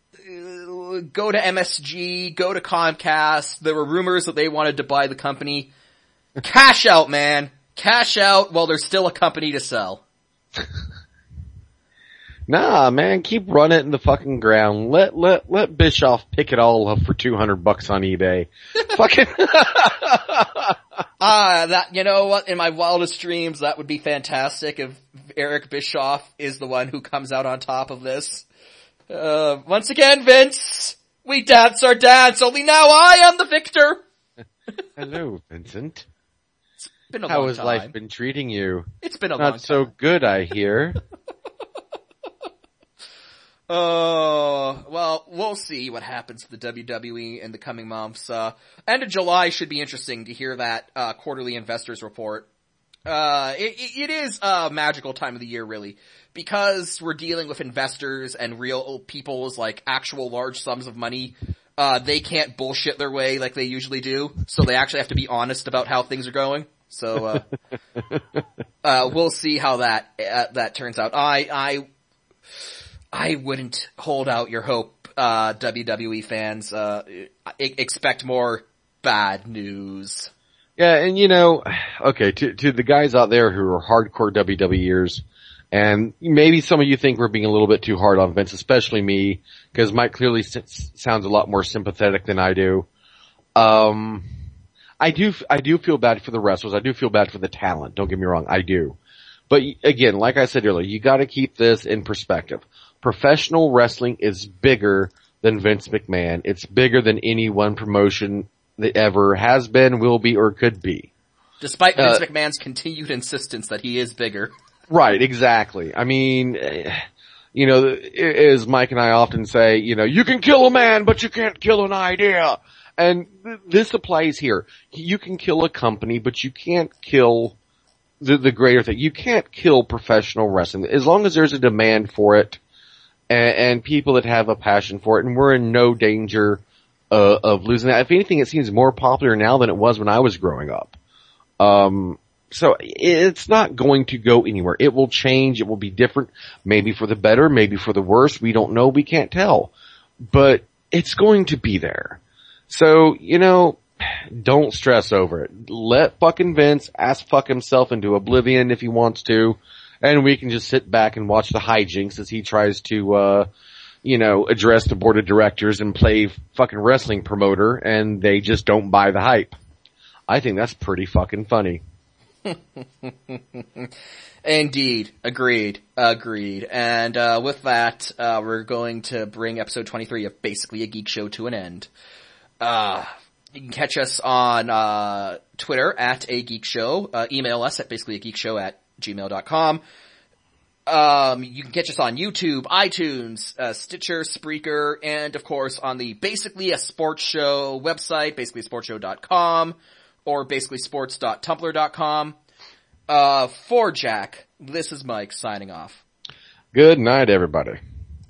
go to MSG, go to Comcast. There were rumors that they wanted to buy the company. Cash out, man. Cash out while there's still a company to sell. nah, man, keep running it in the fucking ground. Let, let, let Bischoff pick it all up for 200 bucks on eBay. fucking. Ah, that, you know what, in my wildest dreams, that would be fantastic if Eric Bischoff is the one who comes out on top of this. Uh, once again, Vince, we dance our dance, only now I am the victor. Hello, Vincent. It's been a How long has time. life been treating you? It's been a Not long time. so good, I hear. Oh, uh, well, we'll see what happens to the WWE in the coming months. Uh, end of July should be interesting to hear that, uh, quarterly investors report. Uh, it, it is a magical time of the year, really because we're dealing with investors and real people's like actual large sums of money, uh, they can't bullshit their way like they usually do. So they actually have to be honest about how things are going. So, uh, uh, we'll see how that, uh, that turns out. I, I, I wouldn't hold out your hope, uh, WWE fans, uh, expect more bad news. Yeah, and you know, okay, to, to the guys out there who are hardcore WWEers, and maybe some of you think we're being a little bit too hard on Vince, especially me, because Mike clearly s- sounds a lot more sympathetic than I do. Um, I do, I do feel bad for the wrestlers. I do feel bad for the talent. Don't get me wrong. I do. But again, like I said earlier, you gotta keep this in perspective. Professional wrestling is bigger than Vince McMahon. It's bigger than any one promotion that ever has been, will be, or could be. Despite Vince uh, McMahon's continued insistence that he is bigger. Right, exactly. I mean, you know, as Mike and I often say, you know, you can kill a man, but you can't kill an idea. And this applies here. You can kill a company, but you can't kill the, the greater thing. You can't kill professional wrestling. As long as there's a demand for it and, and people that have a passion for it, and we're in no danger uh, of losing that. If anything, it seems more popular now than it was when I was growing up. Um, so it's not going to go anywhere. It will change. It will be different. Maybe for the better, maybe for the worse. We don't know. We can't tell. But it's going to be there. So, you know, don't stress over it. Let fucking Vince ass fuck himself into oblivion if he wants to. And we can just sit back and watch the hijinks as he tries to, uh, you know, address the board of directors and play fucking wrestling promoter and they just don't buy the hype. I think that's pretty fucking funny. Indeed. Agreed. Agreed. And, uh, with that, uh, we're going to bring episode 23 of Basically a Geek Show to an end. Uh, you can catch us on, uh, Twitter at a geek show, uh, email us at basically a geek show at gmail.com. Um, you can catch us on YouTube, iTunes, uh, Stitcher, Spreaker, and of course on the Basically a Sports Show website, basicallysportshow.com, or basicallysports.tumblr.com. Uh, for Jack, this is Mike signing off. Good night, everybody.